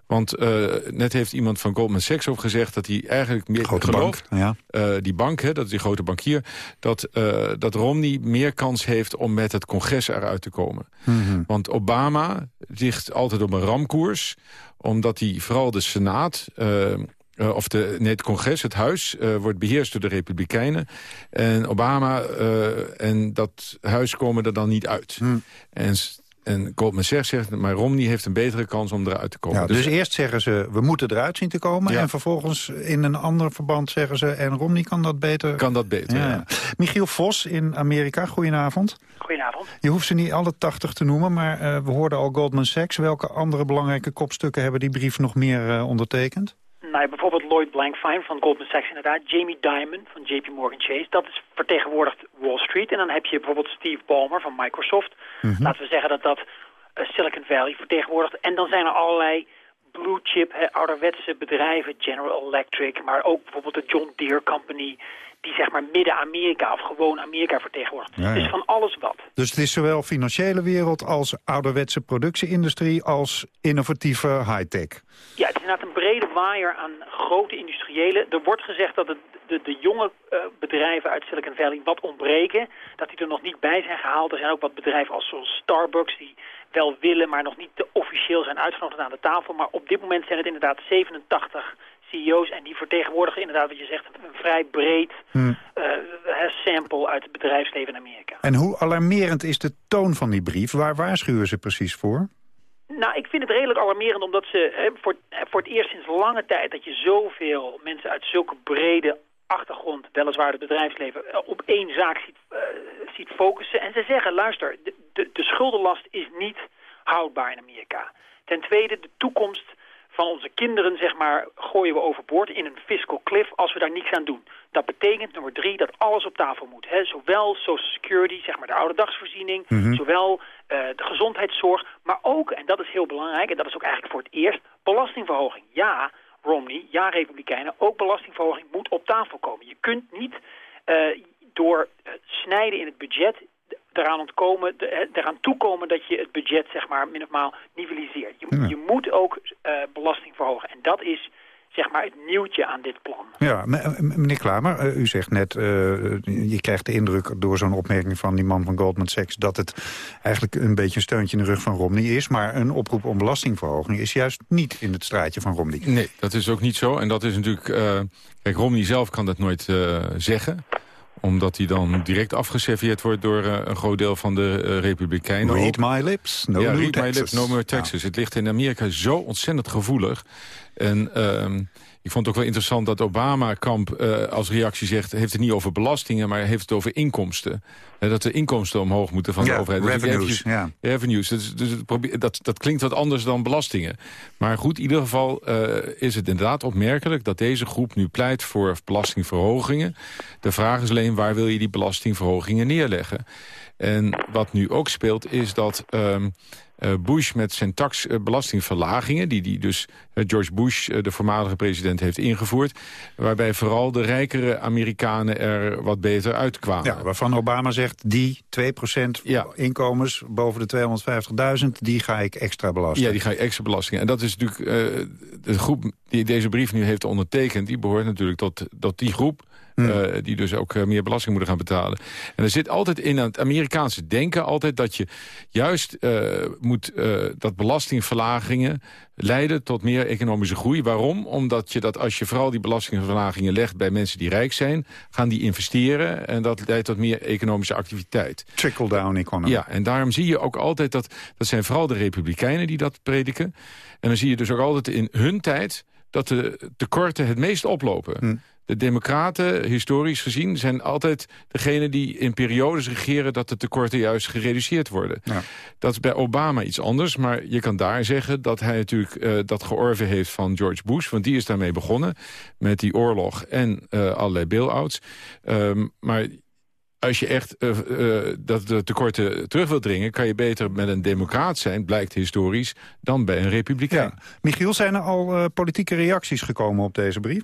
Want eh, net heeft iemand van Goldman Sachs ook gezegd... dat hij eigenlijk meer Grote gelooft... bank, ja. eh, die bank, hè, dat is die grote bankier... Dat, eh, dat Romney meer kans heeft om met het congres eruit te komen. Mhm. Want Obama ligt altijd op een ramkoers... omdat hij vooral de Senaat... eh, of de, nee, het congres, het huis, wordt beheerst door de Republikeinen. En Obama en dat huis komen er dan niet uit. Hm. En, en Goldman Sachs zegt, maar Romney heeft een betere kans om eruit te komen. Ja, dus, eerst zeggen ze, we moeten eruit zien te komen... Ja. en vervolgens in een ander verband zeggen ze... en Romney kan dat beter... kan dat beter, Ja. ja. Michiel Vos in Amerika, goedenavond. Goedenavond. Je hoeft ze niet alle tachtig te noemen, maar eh, we hoorden al Goldman Sachs. Welke andere belangrijke kopstukken hebben die brief nog meer eh, ondertekend? Nou, bijvoorbeeld Lloyd Blankfein van Goldman Sachs inderdaad. Jamie Dimon van JP Morgan Chase. Dat is vertegenwoordigt Wall Street. En dan heb je bijvoorbeeld Steve Ballmer van Microsoft. Mhm. Laten we zeggen dat dat eh, Silicon Valley vertegenwoordigt. En dan zijn er allerlei blue chip, hè, ouderwetse bedrijven. General Electric, maar ook bijvoorbeeld de John Deere Company. Die zeg maar midden-Amerika of gewoon Amerika vertegenwoordigt. Ja, ja. Dus van alles wat. Dus het is zowel financiële wereld als ouderwetse productieindustrie... als innovatieve high-tech. Ja, brede waaier aan grote industriëlen. Er wordt gezegd dat het, de, de jonge eh, bedrijven uit Silicon Valley wat ontbreken. Dat die er nog niet bij zijn gehaald. Er zijn ook wat bedrijven als zoals Starbucks die wel willen, maar nog niet te officieel zijn uitgenodigd aan de tafel. Maar op dit moment zijn het inderdaad 87 CEO's en die vertegenwoordigen inderdaad wat je zegt een vrij breed Hm. eh, sample uit het bedrijfsleven in Amerika. En hoe alarmerend is de toon van die brief? Waar waarschuwen ze precies voor? Nou, ik vind het redelijk alarmerend omdat ze hè, voor, voor het eerst sinds lange tijd dat je zoveel mensen uit zulke brede achtergrond, weliswaar het bedrijfsleven, eh, op één zaak ziet, eh, ziet focussen. En ze zeggen, luister, de, de, de schuldenlast is niet houdbaar in Amerika. Ten tweede, de toekomst van onze kinderen, zeg maar, gooien we overboord in een fiscal cliff als we daar niets aan doen. Dat betekent, nummer drie, dat alles op tafel moet. Hè? Zowel social security, zeg maar de oude dagsvoorziening, Mhm. zowel eh, de gezondheidszorg, maar ook, en dat is heel belangrijk, en dat is ook eigenlijk voor het eerst, belastingverhoging. Ja, Romney, ja, Republikeinen, ook belastingverhoging moet op tafel komen. Je kunt niet eh, door eh, snijden in het budget eraan ontkomen, eraan toekomen dat je het budget zeg maar min of maal niveliseert. Je, Ja. je moet ook eh, belasting verhogen. En dat is zeg maar het nieuwtje aan dit plan. Ja, meneer Klamer, eh, u zegt net, eh, je krijgt de indruk door zo'n opmerking van die man van Goldman Sachs... dat het eigenlijk een beetje een steuntje in de rug van Romney is. Maar een oproep om belastingverhoging is juist niet in het straatje van Romney. Nee, dat is ook niet zo. En dat is natuurlijk... eh, kijk, Romney zelf kan dat nooit eh, zeggen omdat hij dan direct afgeserveerd wordt door eh, een groot deel van de eh, Republikeinen. Read ook. my lips, no ja, my lips, no more taxes. Het ligt in Amerika zo ontzettend gevoelig. En ehm, ik vond het ook wel interessant dat Obama-kamp eh, als reactie zegt... heeft het niet over belastingen, maar heeft het over inkomsten. Hè, dat de inkomsten omhoog moeten van Ja, de overheid. Dus revenues, eventjes- ja. Revenues. Dus, dus dat, dat klinkt wat anders dan belastingen. Maar goed, in ieder geval eh, is het inderdaad opmerkelijk... dat deze groep nu pleit voor belastingverhogingen. De vraag is alleen, waar wil je die belastingverhogingen neerleggen? En wat nu ook speelt, is dat ehm, eh, Bush met zijn taxbelastingverlagingen... die, die dus eh, George Bush, eh, de voormalige president, heeft ingevoerd... waarbij vooral de rijkere Amerikanen er wat beter uitkwamen. Ja, waarvan Obama zegt, die 2% inkomens boven de 250.000... die ga ik extra belasten. Ja, die ga je extra belastingen. En dat is natuurlijk eh, de groep die deze brief nu heeft ondertekend... die behoort natuurlijk tot, tot die groep... eh, die dus ook eh, meer belasting moeten gaan betalen. En er zit altijd in het Amerikaanse denken altijd dat je juist eh, moet dat belastingverlagingen leiden tot meer economische groei. Waarom? Omdat je dat als je vooral die belastingverlagingen legt bij mensen die rijk zijn, gaan die investeren en dat leidt tot meer economische activiteit. Trickle-down economy. Ja, en daarom zie je ook altijd dat... dat zijn vooral de republikeinen die dat prediken. En dan zie je dus ook altijd in hun tijd... dat de tekorten het meest oplopen. De democraten, historisch gezien, zijn altijd degene die in periodes regeren... dat de tekorten juist gereduceerd worden. Dat is bij Obama iets anders, maar je kan daar zeggen... dat hij natuurlijk eh, dat georven heeft van George Bush... want die is daarmee begonnen, met die oorlog en eh, allerlei bail-outs. Ehm, maar als je echt eh, dat de tekorten terug wil dringen... kan je beter met een democraat zijn, blijkt historisch... dan bij een republikein. Michiel, zijn er al politieke reacties gekomen op deze brief?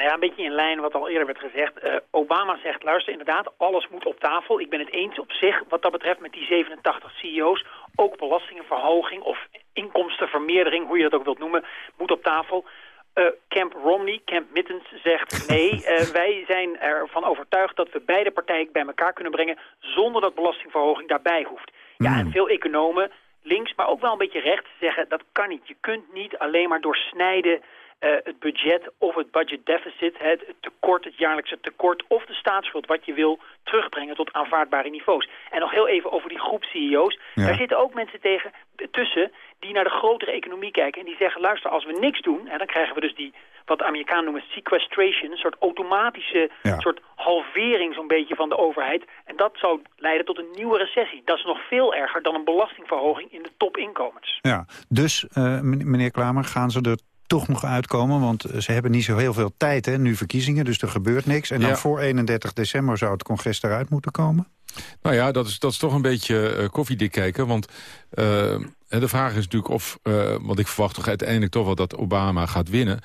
Nou ja, een beetje in lijn wat al eerder werd gezegd. Eh, Obama zegt, luister, inderdaad, alles moet op tafel. Ik ben het eens op zich wat dat betreft met die 87 CEO's. Ook belastingenverhoging of inkomstenvermeerdering, hoe je dat ook wilt noemen, moet op tafel. Eh, Camp Romney, Camp Mittens zegt nee, eh, wij zijn ervan overtuigd dat we beide partijen bij elkaar kunnen brengen zonder dat belastingverhoging daarbij hoeft. Ja, en veel economen, links, maar ook wel een beetje rechts, zeggen dat kan niet. Je kunt niet alleen maar door snijden eh, het budget of het budget deficit, het, tekort, het jaarlijkse tekort of de staatsschuld, wat je wil, terugbrengen tot aanvaardbare niveaus. En nog heel even over die groep CEO's. Ja. Daar zitten ook mensen tegen, tussen die naar de grotere economie kijken en die zeggen, luister, als we niks doen, hè, dan krijgen we dus die, wat de Amerikanen noemen sequestration, een soort automatische soort halvering zo'n beetje van de overheid. En dat zou leiden tot een nieuwe recessie. Dat is nog veel erger dan een belastingverhoging in de topinkomens. Ja, dus eh, meneer Klamer, gaan ze er toch nog uitkomen? Want ze hebben niet zo heel veel tijd, hè, nu verkiezingen, dus er gebeurt niks. En dan Ja. voor 31 december zou het congres eruit moeten komen? Nou ja, dat is, dat is toch een beetje eh, koffiedik kijken. Want eh, de vraag is natuurlijk of... eh, want ik verwacht toch uiteindelijk toch wel dat Obama gaat winnen.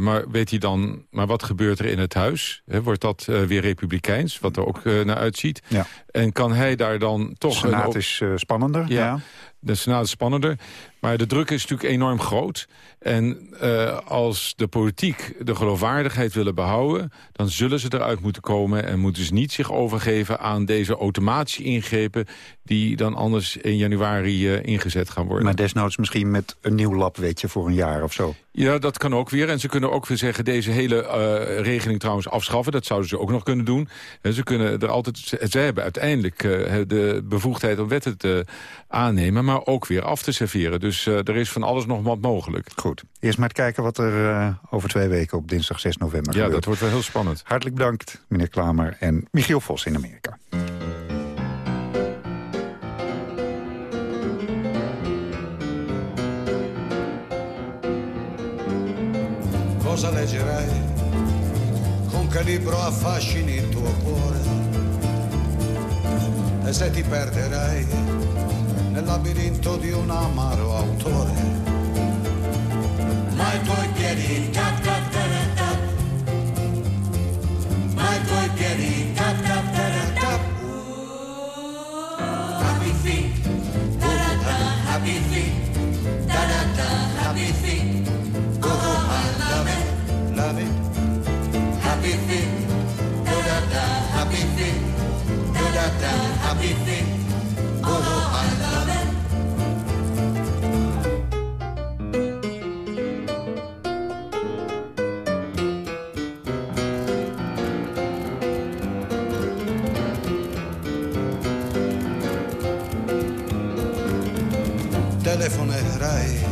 Maar weet hij dan... Maar wat gebeurt er in het huis? Hè, wordt dat weer republikeins? Wat er ook naar uitziet. Ja. En kan hij daar dan toch... Senaat een is spannender. ja, Ja. De Senaat spannender. Maar de druk is natuurlijk enorm groot. En eh, als de politiek de geloofwaardigheid willen behouden... dan zullen ze eruit moeten komen... en moeten ze niet zich overgeven aan deze automatische ingrepen... die dan anders in januari eh, ingezet gaan worden. Maar desnoods misschien met een nieuw labwetje voor een jaar of zo. Ja, dat kan ook weer. En ze kunnen ook weer zeggen deze hele eh, regeling trouwens afschaffen. Dat zouden ze ook nog kunnen doen. En ze kunnen er altijd. Ze, hebben uiteindelijk eh, de bevoegdheid om wetten te aannemen, maar ook weer af te serveren. Dus er is van alles nog wat mogelijk. Goed. Eerst maar kijken wat er over twee weken op dinsdag 6 november Ja, gebeurt. dat wordt wel heel spannend. Hartelijk bedankt, meneer Klamer en Michiel Vos in Amerika. Cosa leggerai? Con che libro affascini il tuo cuore? E se ti perderai nel labirinto di un amaro autore? Ma i tuoi piedi tap tap tap tap Ma i tuoi piedi tap tap tap tap Happy feet happy feet feet Oh, I love it telefonerai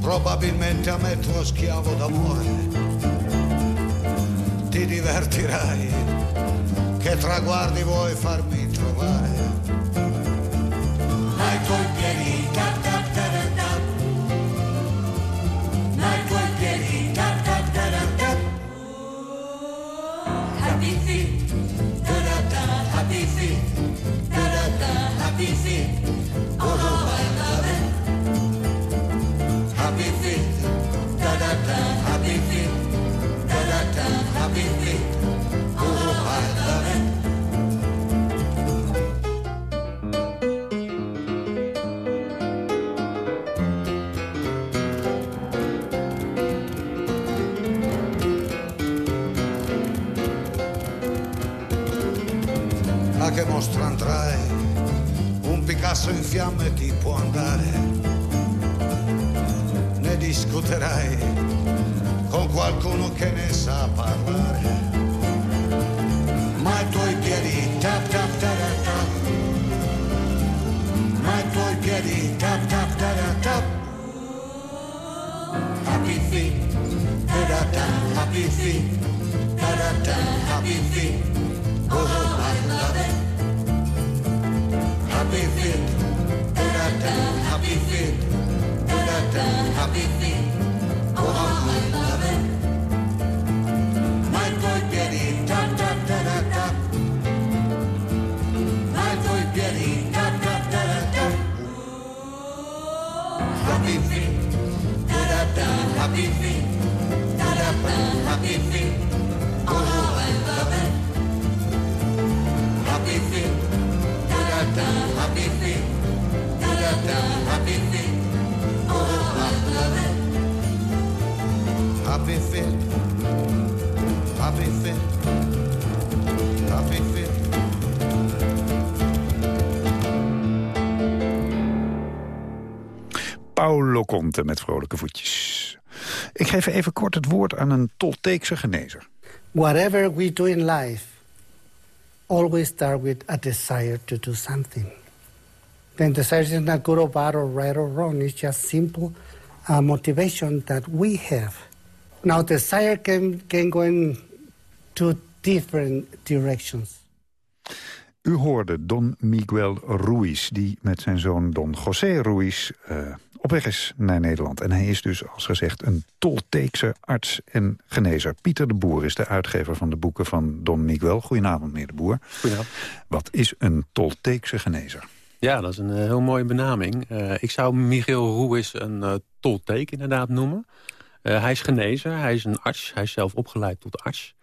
probabilmente a me tuo schiavo d'amore. Ti divertirai traguardi vuoi farmi trovare Picasso in fiamme ti può andare. Ne discuterai con qualcuno che ne sa parlare. Ma i tuoi piedi tap tap tap tap. Ma i tuoi piedi tap tap tap tap. Happy feet, da da happy feet, da da happy feet. Oh, oh, I love it. Happy feet, da da da, happy feet. Oh, oh, I love it. My piedi, tap tap da da tap. My piedi, tap tap da da tap. Happy feet, da da da, happy feet, da da da, happy feet. Oh, oh, I love it. Happy feet, da da da, happy feet, feet. Oh. Paulo Conte met vrolijke voetjes. Ik geef even kort het woord aan een Tolteekse genezer. Whatever we do in life, always start with a desire to do something. Then desire is not good or bad or right or wrong. It's just simple uh, motivation that we have. Now, desire can, can go in two different directions. U hoorde Don Miguel Ruiz, die met zijn zoon Don José Ruiz... eh, op weg is naar Nederland. En hij is dus, als gezegd, een Tolteekse arts en genezer. Pieter de Boer is de uitgever van de boeken van Don Miguel. Goedenavond, meneer de Boer. Goedenavond. Wat is een Tolteekse genezer? Ja, dat is een eh, heel mooie benaming. Eh, ik zou Miguel Ruiz een uh, tolteek inderdaad noemen. Eh, hij is genezer, hij is een arts, hij is zelf opgeleid tot arts.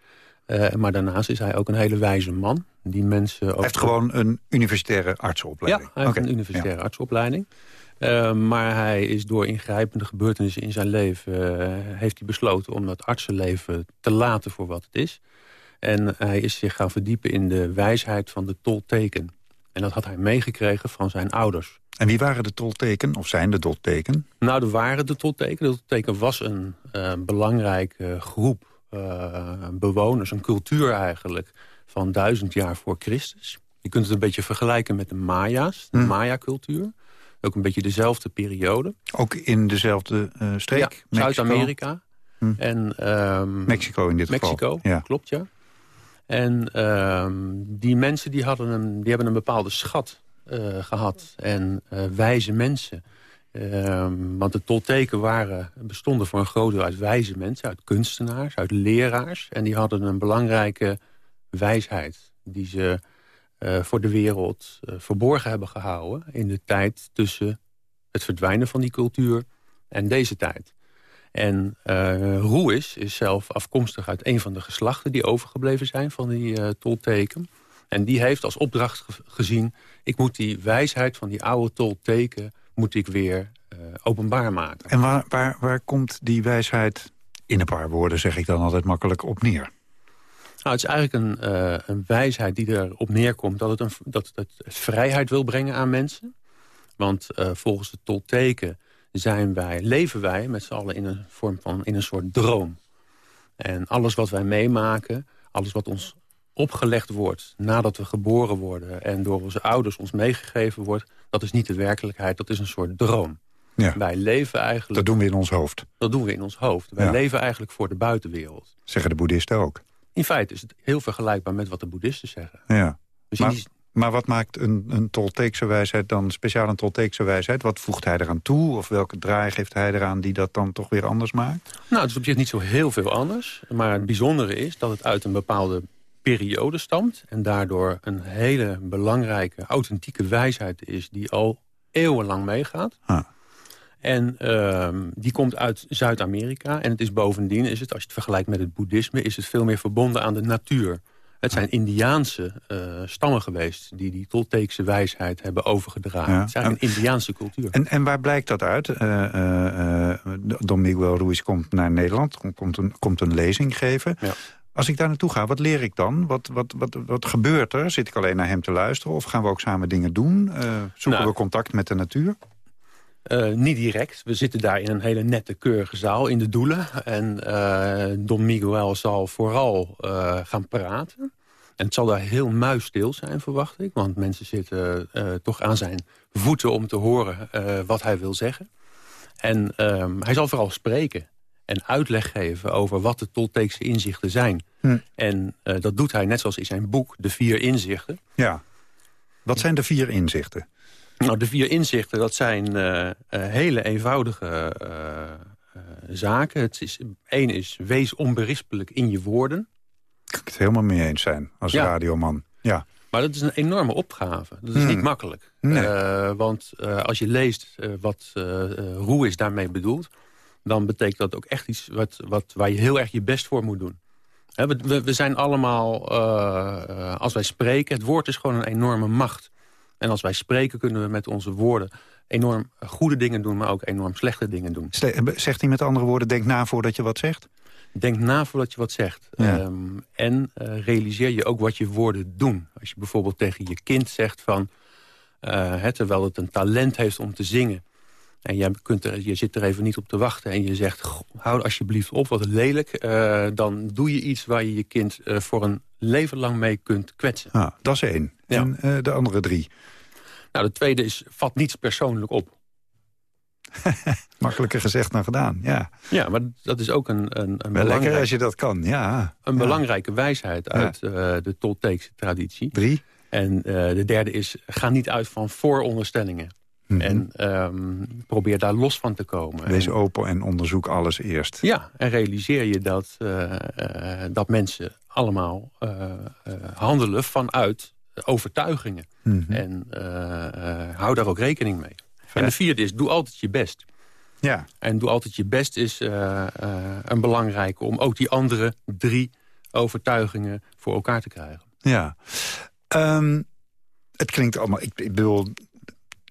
Eh, maar daarnaast is hij ook een hele wijze man. Die mensen ook Hij heeft gewoon een universitaire artsenopleiding? Ja, hij heeft een universitaire artsopleiding. Uh, maar hij is door ingrijpende gebeurtenissen in zijn leven... Uh, heeft hij besloten om dat artsenleven te laten voor wat het is. En hij is zich gaan verdiepen in de wijsheid van de tolteken. En dat had hij meegekregen van zijn ouders. En wie waren de tolteken, of zijn de tolteken? Nou, er waren de tolteken. De tolteken was een uh, belangrijke groep uh, bewoners, een cultuur eigenlijk... van duizend jaar voor Christus. Je kunt het een beetje vergelijken met de Maya's, de hm. Maya-cultuur. Ook een beetje dezelfde periode. Ook in dezelfde uh, streek? Ja, Zuid-Amerika. Hm. En, um, Mexico in dit Mexico, geval. Mexico, ja. klopt, ja. En um, die mensen die hadden een, die hebben een bepaalde schat uh, gehad. En uh, wijze mensen Ehm, want de tolteken waren, bestonden voor een groot deel uit wijze mensen... uit kunstenaars, uit leraars. En die hadden een belangrijke wijsheid... die ze eh, voor de wereld eh, verborgen hebben gehouden... in de tijd tussen het verdwijnen van die cultuur en deze tijd. En uh, Ruiz is zelf afkomstig uit een van de geslachten... die overgebleven zijn van die uh, tolteken. En die heeft als opdracht ge gezien... ik moet die wijsheid van die oude tolteken moet ik weer uh, openbaar maken. En waar, waar, waar komt die wijsheid, in een paar woorden zeg ik dan altijd makkelijk, op neer? Nou, het is eigenlijk een, uh, een wijsheid die erop neerkomt... dat het, een, dat het vrijheid wil brengen aan mensen. Want volgens de tolteken zijn wij, leven wij met z'n allen in een vorm van in een soort droom. En alles wat wij meemaken, alles wat ons opgelegd wordt nadat we geboren worden... en door onze ouders ons meegegeven wordt... dat is niet de werkelijkheid, dat is een soort droom. Ja. Wij leven eigenlijk... Dat doen we in ons hoofd. Dat doen we in ons hoofd. Wij Ja. leven eigenlijk voor de buitenwereld. Zeggen de boeddhisten ook. In feite is het heel vergelijkbaar met wat de boeddhisten zeggen. Ja. Dus in Maar, die- maar wat maakt een, een Tolteekse wijsheid dan speciaal een Tolteekse wijsheid? Wat voegt hij eraan toe? Of welke draai geeft hij eraan die dat dan toch weer anders maakt? Nou, het is op zich niet zo heel veel anders. Maar het bijzondere is dat het uit een bepaalde periode stamt... en daardoor een hele belangrijke, authentieke wijsheid is... die al eeuwenlang meegaat. Ah. En ehm, die komt uit Zuid-Amerika. En het is bovendien, is het, als je het vergelijkt met het boeddhisme... is het veel meer verbonden aan de natuur. Het zijn Indiaanse eh, stammen geweest... die die Tolteekse wijsheid hebben overgedragen. Ja. Het eigenlijk een Indiaanse cultuur. En, en waar blijkt dat uit? Eh, eh, Don Miguel Ruiz komt naar Nederland, komt een, komt een lezing geven. Als ik daar naartoe ga, wat leer ik dan? Wat, wat, wat, wat gebeurt er? Zit ik alleen naar hem te luisteren? Of gaan we ook samen dingen doen? Zoeken Nou. we contact met de natuur? Eh, niet direct. We zitten daar in een hele nette, keurige zaal in de Doelen. En eh, Don Miguel zal vooral eh, gaan praten. En het zal daar heel muisstil zijn, verwacht ik. Want mensen zitten toch aan zijn voeten om te horen wat hij wil zeggen. En ehm, hij zal vooral spreken en uitleg geven over wat de Tolteekse inzichten zijn. Hm. En dat doet hij net zoals in zijn boek, De Vier Inzichten. Ja. Wat zijn de vier inzichten? Nou, de vier inzichten, dat zijn eh, eh, hele eenvoudige eh, zaken. Het is, één is, wees onberispelijk in je woorden. Kan ik het helemaal mee eens zijn als Ja. radioman. Ja. Maar dat is een enorme opgave. Dat is Hmm. niet makkelijk. Nee. Want als je leest wat Roe is daarmee bedoeld... dan betekent dat ook echt iets wat, wat, waar je heel erg je best voor moet doen. We, we, zijn allemaal, als wij spreken... het woord is gewoon een enorme macht. En als wij spreken kunnen we met onze woorden... enorm goede dingen doen, maar ook enorm slechte dingen doen. Ste- Zegt hij met andere woorden, denk na voordat je wat zegt? Denk na voordat je wat zegt. Ja. Ehm, en eh, realiseer je ook wat je woorden doen. Als je bijvoorbeeld tegen je kind zegt van... eh, hè, terwijl het een talent heeft om te zingen... en je, kunt er, je zit er even niet op te wachten... en je zegt, "Goh, hou alsjeblieft op, wat lelijk... eh, dan doe je iets waar je je kind eh, voor een leven lang mee kunt kwetsen. Ah, dat is één. Ja. En eh, de andere drie? Nou, de tweede is, vat niets persoonlijk op. Makkelijker gezegd dan gedaan, ja. Ja, maar dat is ook een, een, een, lekker als je dat kan, ja. een Ja. belangrijke wijsheid uit eh, de Tolteekse traditie. Drie. En eh, de derde is, ga niet uit van vooronderstellingen. Mhm. En ehm, probeer daar los van te komen. Wees En- open en onderzoek alles eerst. ja, en realiseer je dat, eh, dat mensen allemaal handelen vanuit overtuigingen. Mhm. En eh, eh, hou daar ook rekening mee. En de vierde is, doe altijd je best. Ja. En doe altijd je best is eh, een belangrijke... om ook die andere drie overtuigingen voor elkaar te krijgen. Ja. Ehm, het klinkt allemaal... Ik, ik bedoel,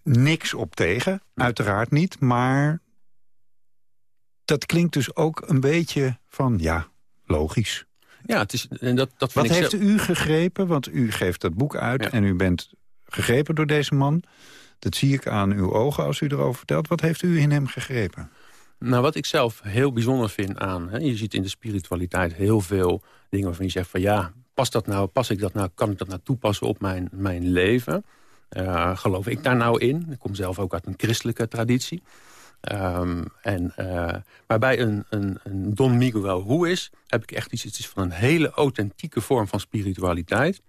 niks op tegen. Uiteraard niet. Maar dat klinkt dus ook een beetje van... Ja, logisch. Ja, het is, en dat, dat Wat heeft zelf- u gegrepen? Want u geeft dat boek uit en u bent gegrepen door deze man. Dat zie ik aan uw ogen als u erover vertelt. Wat heeft u in hem gegrepen? Nou, wat ik zelf heel bijzonder vind aan... Hè, je ziet in de spiritualiteit heel veel dingen waarvan je zegt van... ja, past dat nou, pas ik dat nou, kan ik dat nou toepassen op mijn, mijn leven? Eh, geloof ik daar nou in? Ik kom zelf ook uit een christelijke traditie. Ehm, en, eh, maar bij een, een, een Don Miguel Ruiz heb ik echt iets, iets van een hele authentieke vorm van spiritualiteit...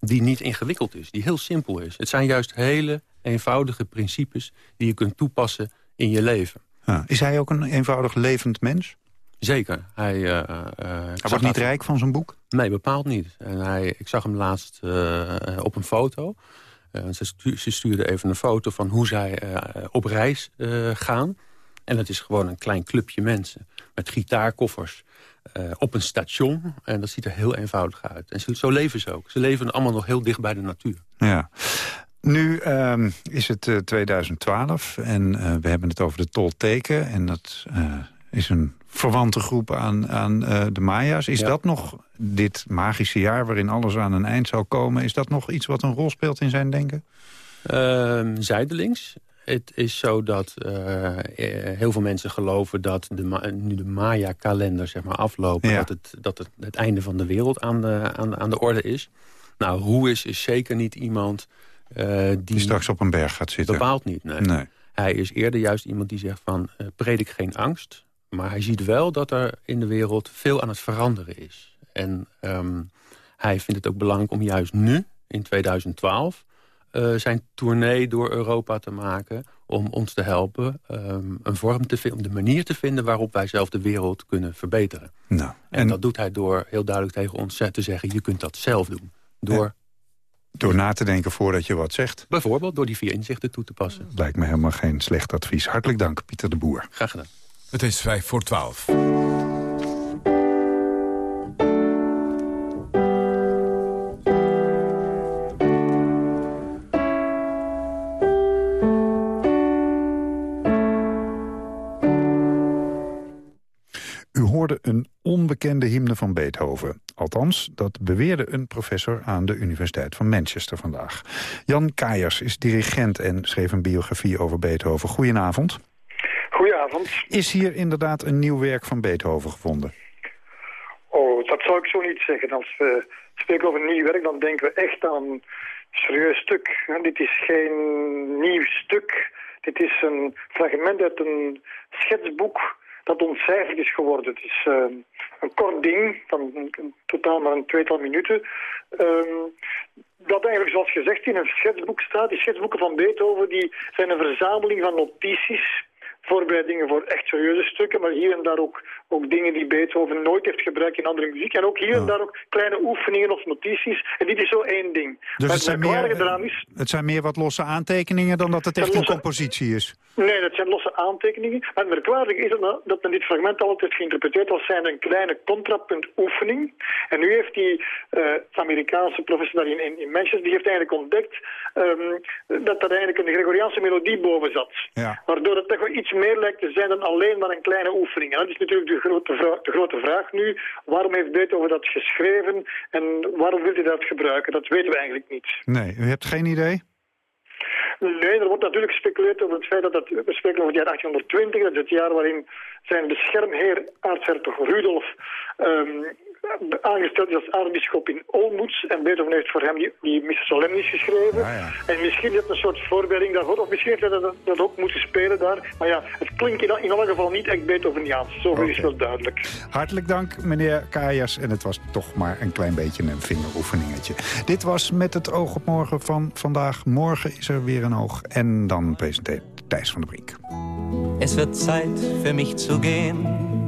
die niet ingewikkeld is, die heel simpel is. Het zijn juist hele eenvoudige principes die je kunt toepassen in je leven. Ja. Is hij ook een eenvoudig levend mens? Zeker. Hij, uh, uh, hij wordt niet rijk van zijn boek? Nee, bepaald niet. En hij, ik zag hem laatst op een foto. Ze, stu ze, stuurde even een foto van hoe zij op reis gaan. En dat is gewoon een klein clubje mensen. Met gitaarkoffers. op een station. En dat ziet er heel eenvoudig uit. En zo, leven ze ook. Ze leven allemaal nog heel dicht bij de natuur. Ja. Nu uh, is het uh, 2012 en we hebben het over de Tolteken. En dat is een verwante groep aan, aan de Maya's. Is ja. dat nog, dit magische jaar waarin alles aan een eind zou komen... is dat nog iets wat een rol speelt in zijn denken? Ehm, zijdelings. Het is zo dat heel veel mensen geloven dat de, nu de Maya-kalender zeg maar, afloopt... Ja. dat, het, dat het, het einde van de wereld aan de, aan, aan de orde is. Nou, Ruiz is zeker niet iemand... Uh, die, die, straks op een berg gaat zitten. Bepaald niet, nee. nee. Hij is eerder juist iemand die zegt van... Predik geen angst, maar hij ziet wel dat er in de wereld veel aan het veranderen is. En um, hij vindt het ook belangrijk om juist nu, in 2012... Uh, zijn tournee door Europa te maken... om ons te helpen um, een vorm te vinden, de manier te vinden... waarop wij zelf de wereld kunnen verbeteren. Nou, en, en dat doet hij door heel duidelijk tegen ons te zeggen... je kunt dat zelf doen. Door door na te denken voordat je wat zegt. Bijvoorbeeld door die vier inzichten toe te passen. Lijkt me helemaal geen slecht advies. Hartelijk dank, Pieter de Boer. Graag gedaan. Het is vijf voor twaalf. U hoorde een onbekende hymne van Beethoven. Althans, dat beweerde een professor aan de Universiteit van Manchester vandaag. Jan Kajers is dirigent en schreef een biografie over Beethoven. Goedenavond. Goedenavond. Is hier inderdaad een nieuw werk van Beethoven gevonden? Oh, dat zou ik zo niet zeggen. Als we spreken over een nieuw werk, dan denken we echt aan een serieus stuk. Dit is geen nieuw stuk. Dit is een fragment uit een schetsboek dat ontcijferd is geworden. Het is uh, een kort ding, van totaal maar een tweetal minuten. Um, dat eigenlijk, zoals gezegd, in een schetsboek staat. Die schetsboeken van Beethoven die zijn een verzameling van notities voorbereidingen voor echt serieuze stukken, maar hier en daar ook, ook dingen die Beethoven nooit heeft gebruikt in andere muziek. En ook hier en daar ook kleine oefeningen of notities. En dit is zo één ding. Dus maar het zijn, meer, is, het zijn meer wat losse aantekeningen dan dat het echt losse, een compositie is? Nee, dat zijn losse aantekeningen. Maar het merkwaardige is dat, dat men dit fragment altijd heeft geïnterpreteerd als zijn een kleine contrapuntoefening. En nu heeft die uh, Amerikaanse professor daar in, in, in Manchester, die heeft eigenlijk ontdekt um, dat er eigenlijk een Gregoriaanse melodie boven zat. Ja. Waardoor het toch iets meer lijkt te zijn dan alleen maar een kleine oefening. En dat is natuurlijk de grote, vraag, de grote vraag nu. Waarom heeft Beethoven dat geschreven en waarom wil hij dat gebruiken? Dat weten we eigenlijk niet. Nee, u hebt geen idee? Nee, er wordt natuurlijk gespeculeerd over het feit dat het, we spreken over het jaar 1820, dat is het jaar waarin zijn beschermheer aartshertog Rudolf um, aangesteld is als aartsbisschop in Olmutz. En Beethoven heeft voor hem die, die Solemnis geschreven. Ja, ja. En misschien heeft een soort voorbereiding daarvoor. Of misschien heeft hij dat, dat ook moeten spelen daar. Maar ja, het klinkt in, in alle geval niet echt Beethoveniaans. Zoveel okay. is wel duidelijk. Hartelijk dank, meneer Kajas. En het was toch maar een klein beetje een vingeroefeningetje. Dit was Met het oog op morgen van vandaag. Morgen is er weer een oog. En dan presenteert Thijs van der Brink. Es wird Zeit für mich zu gehen.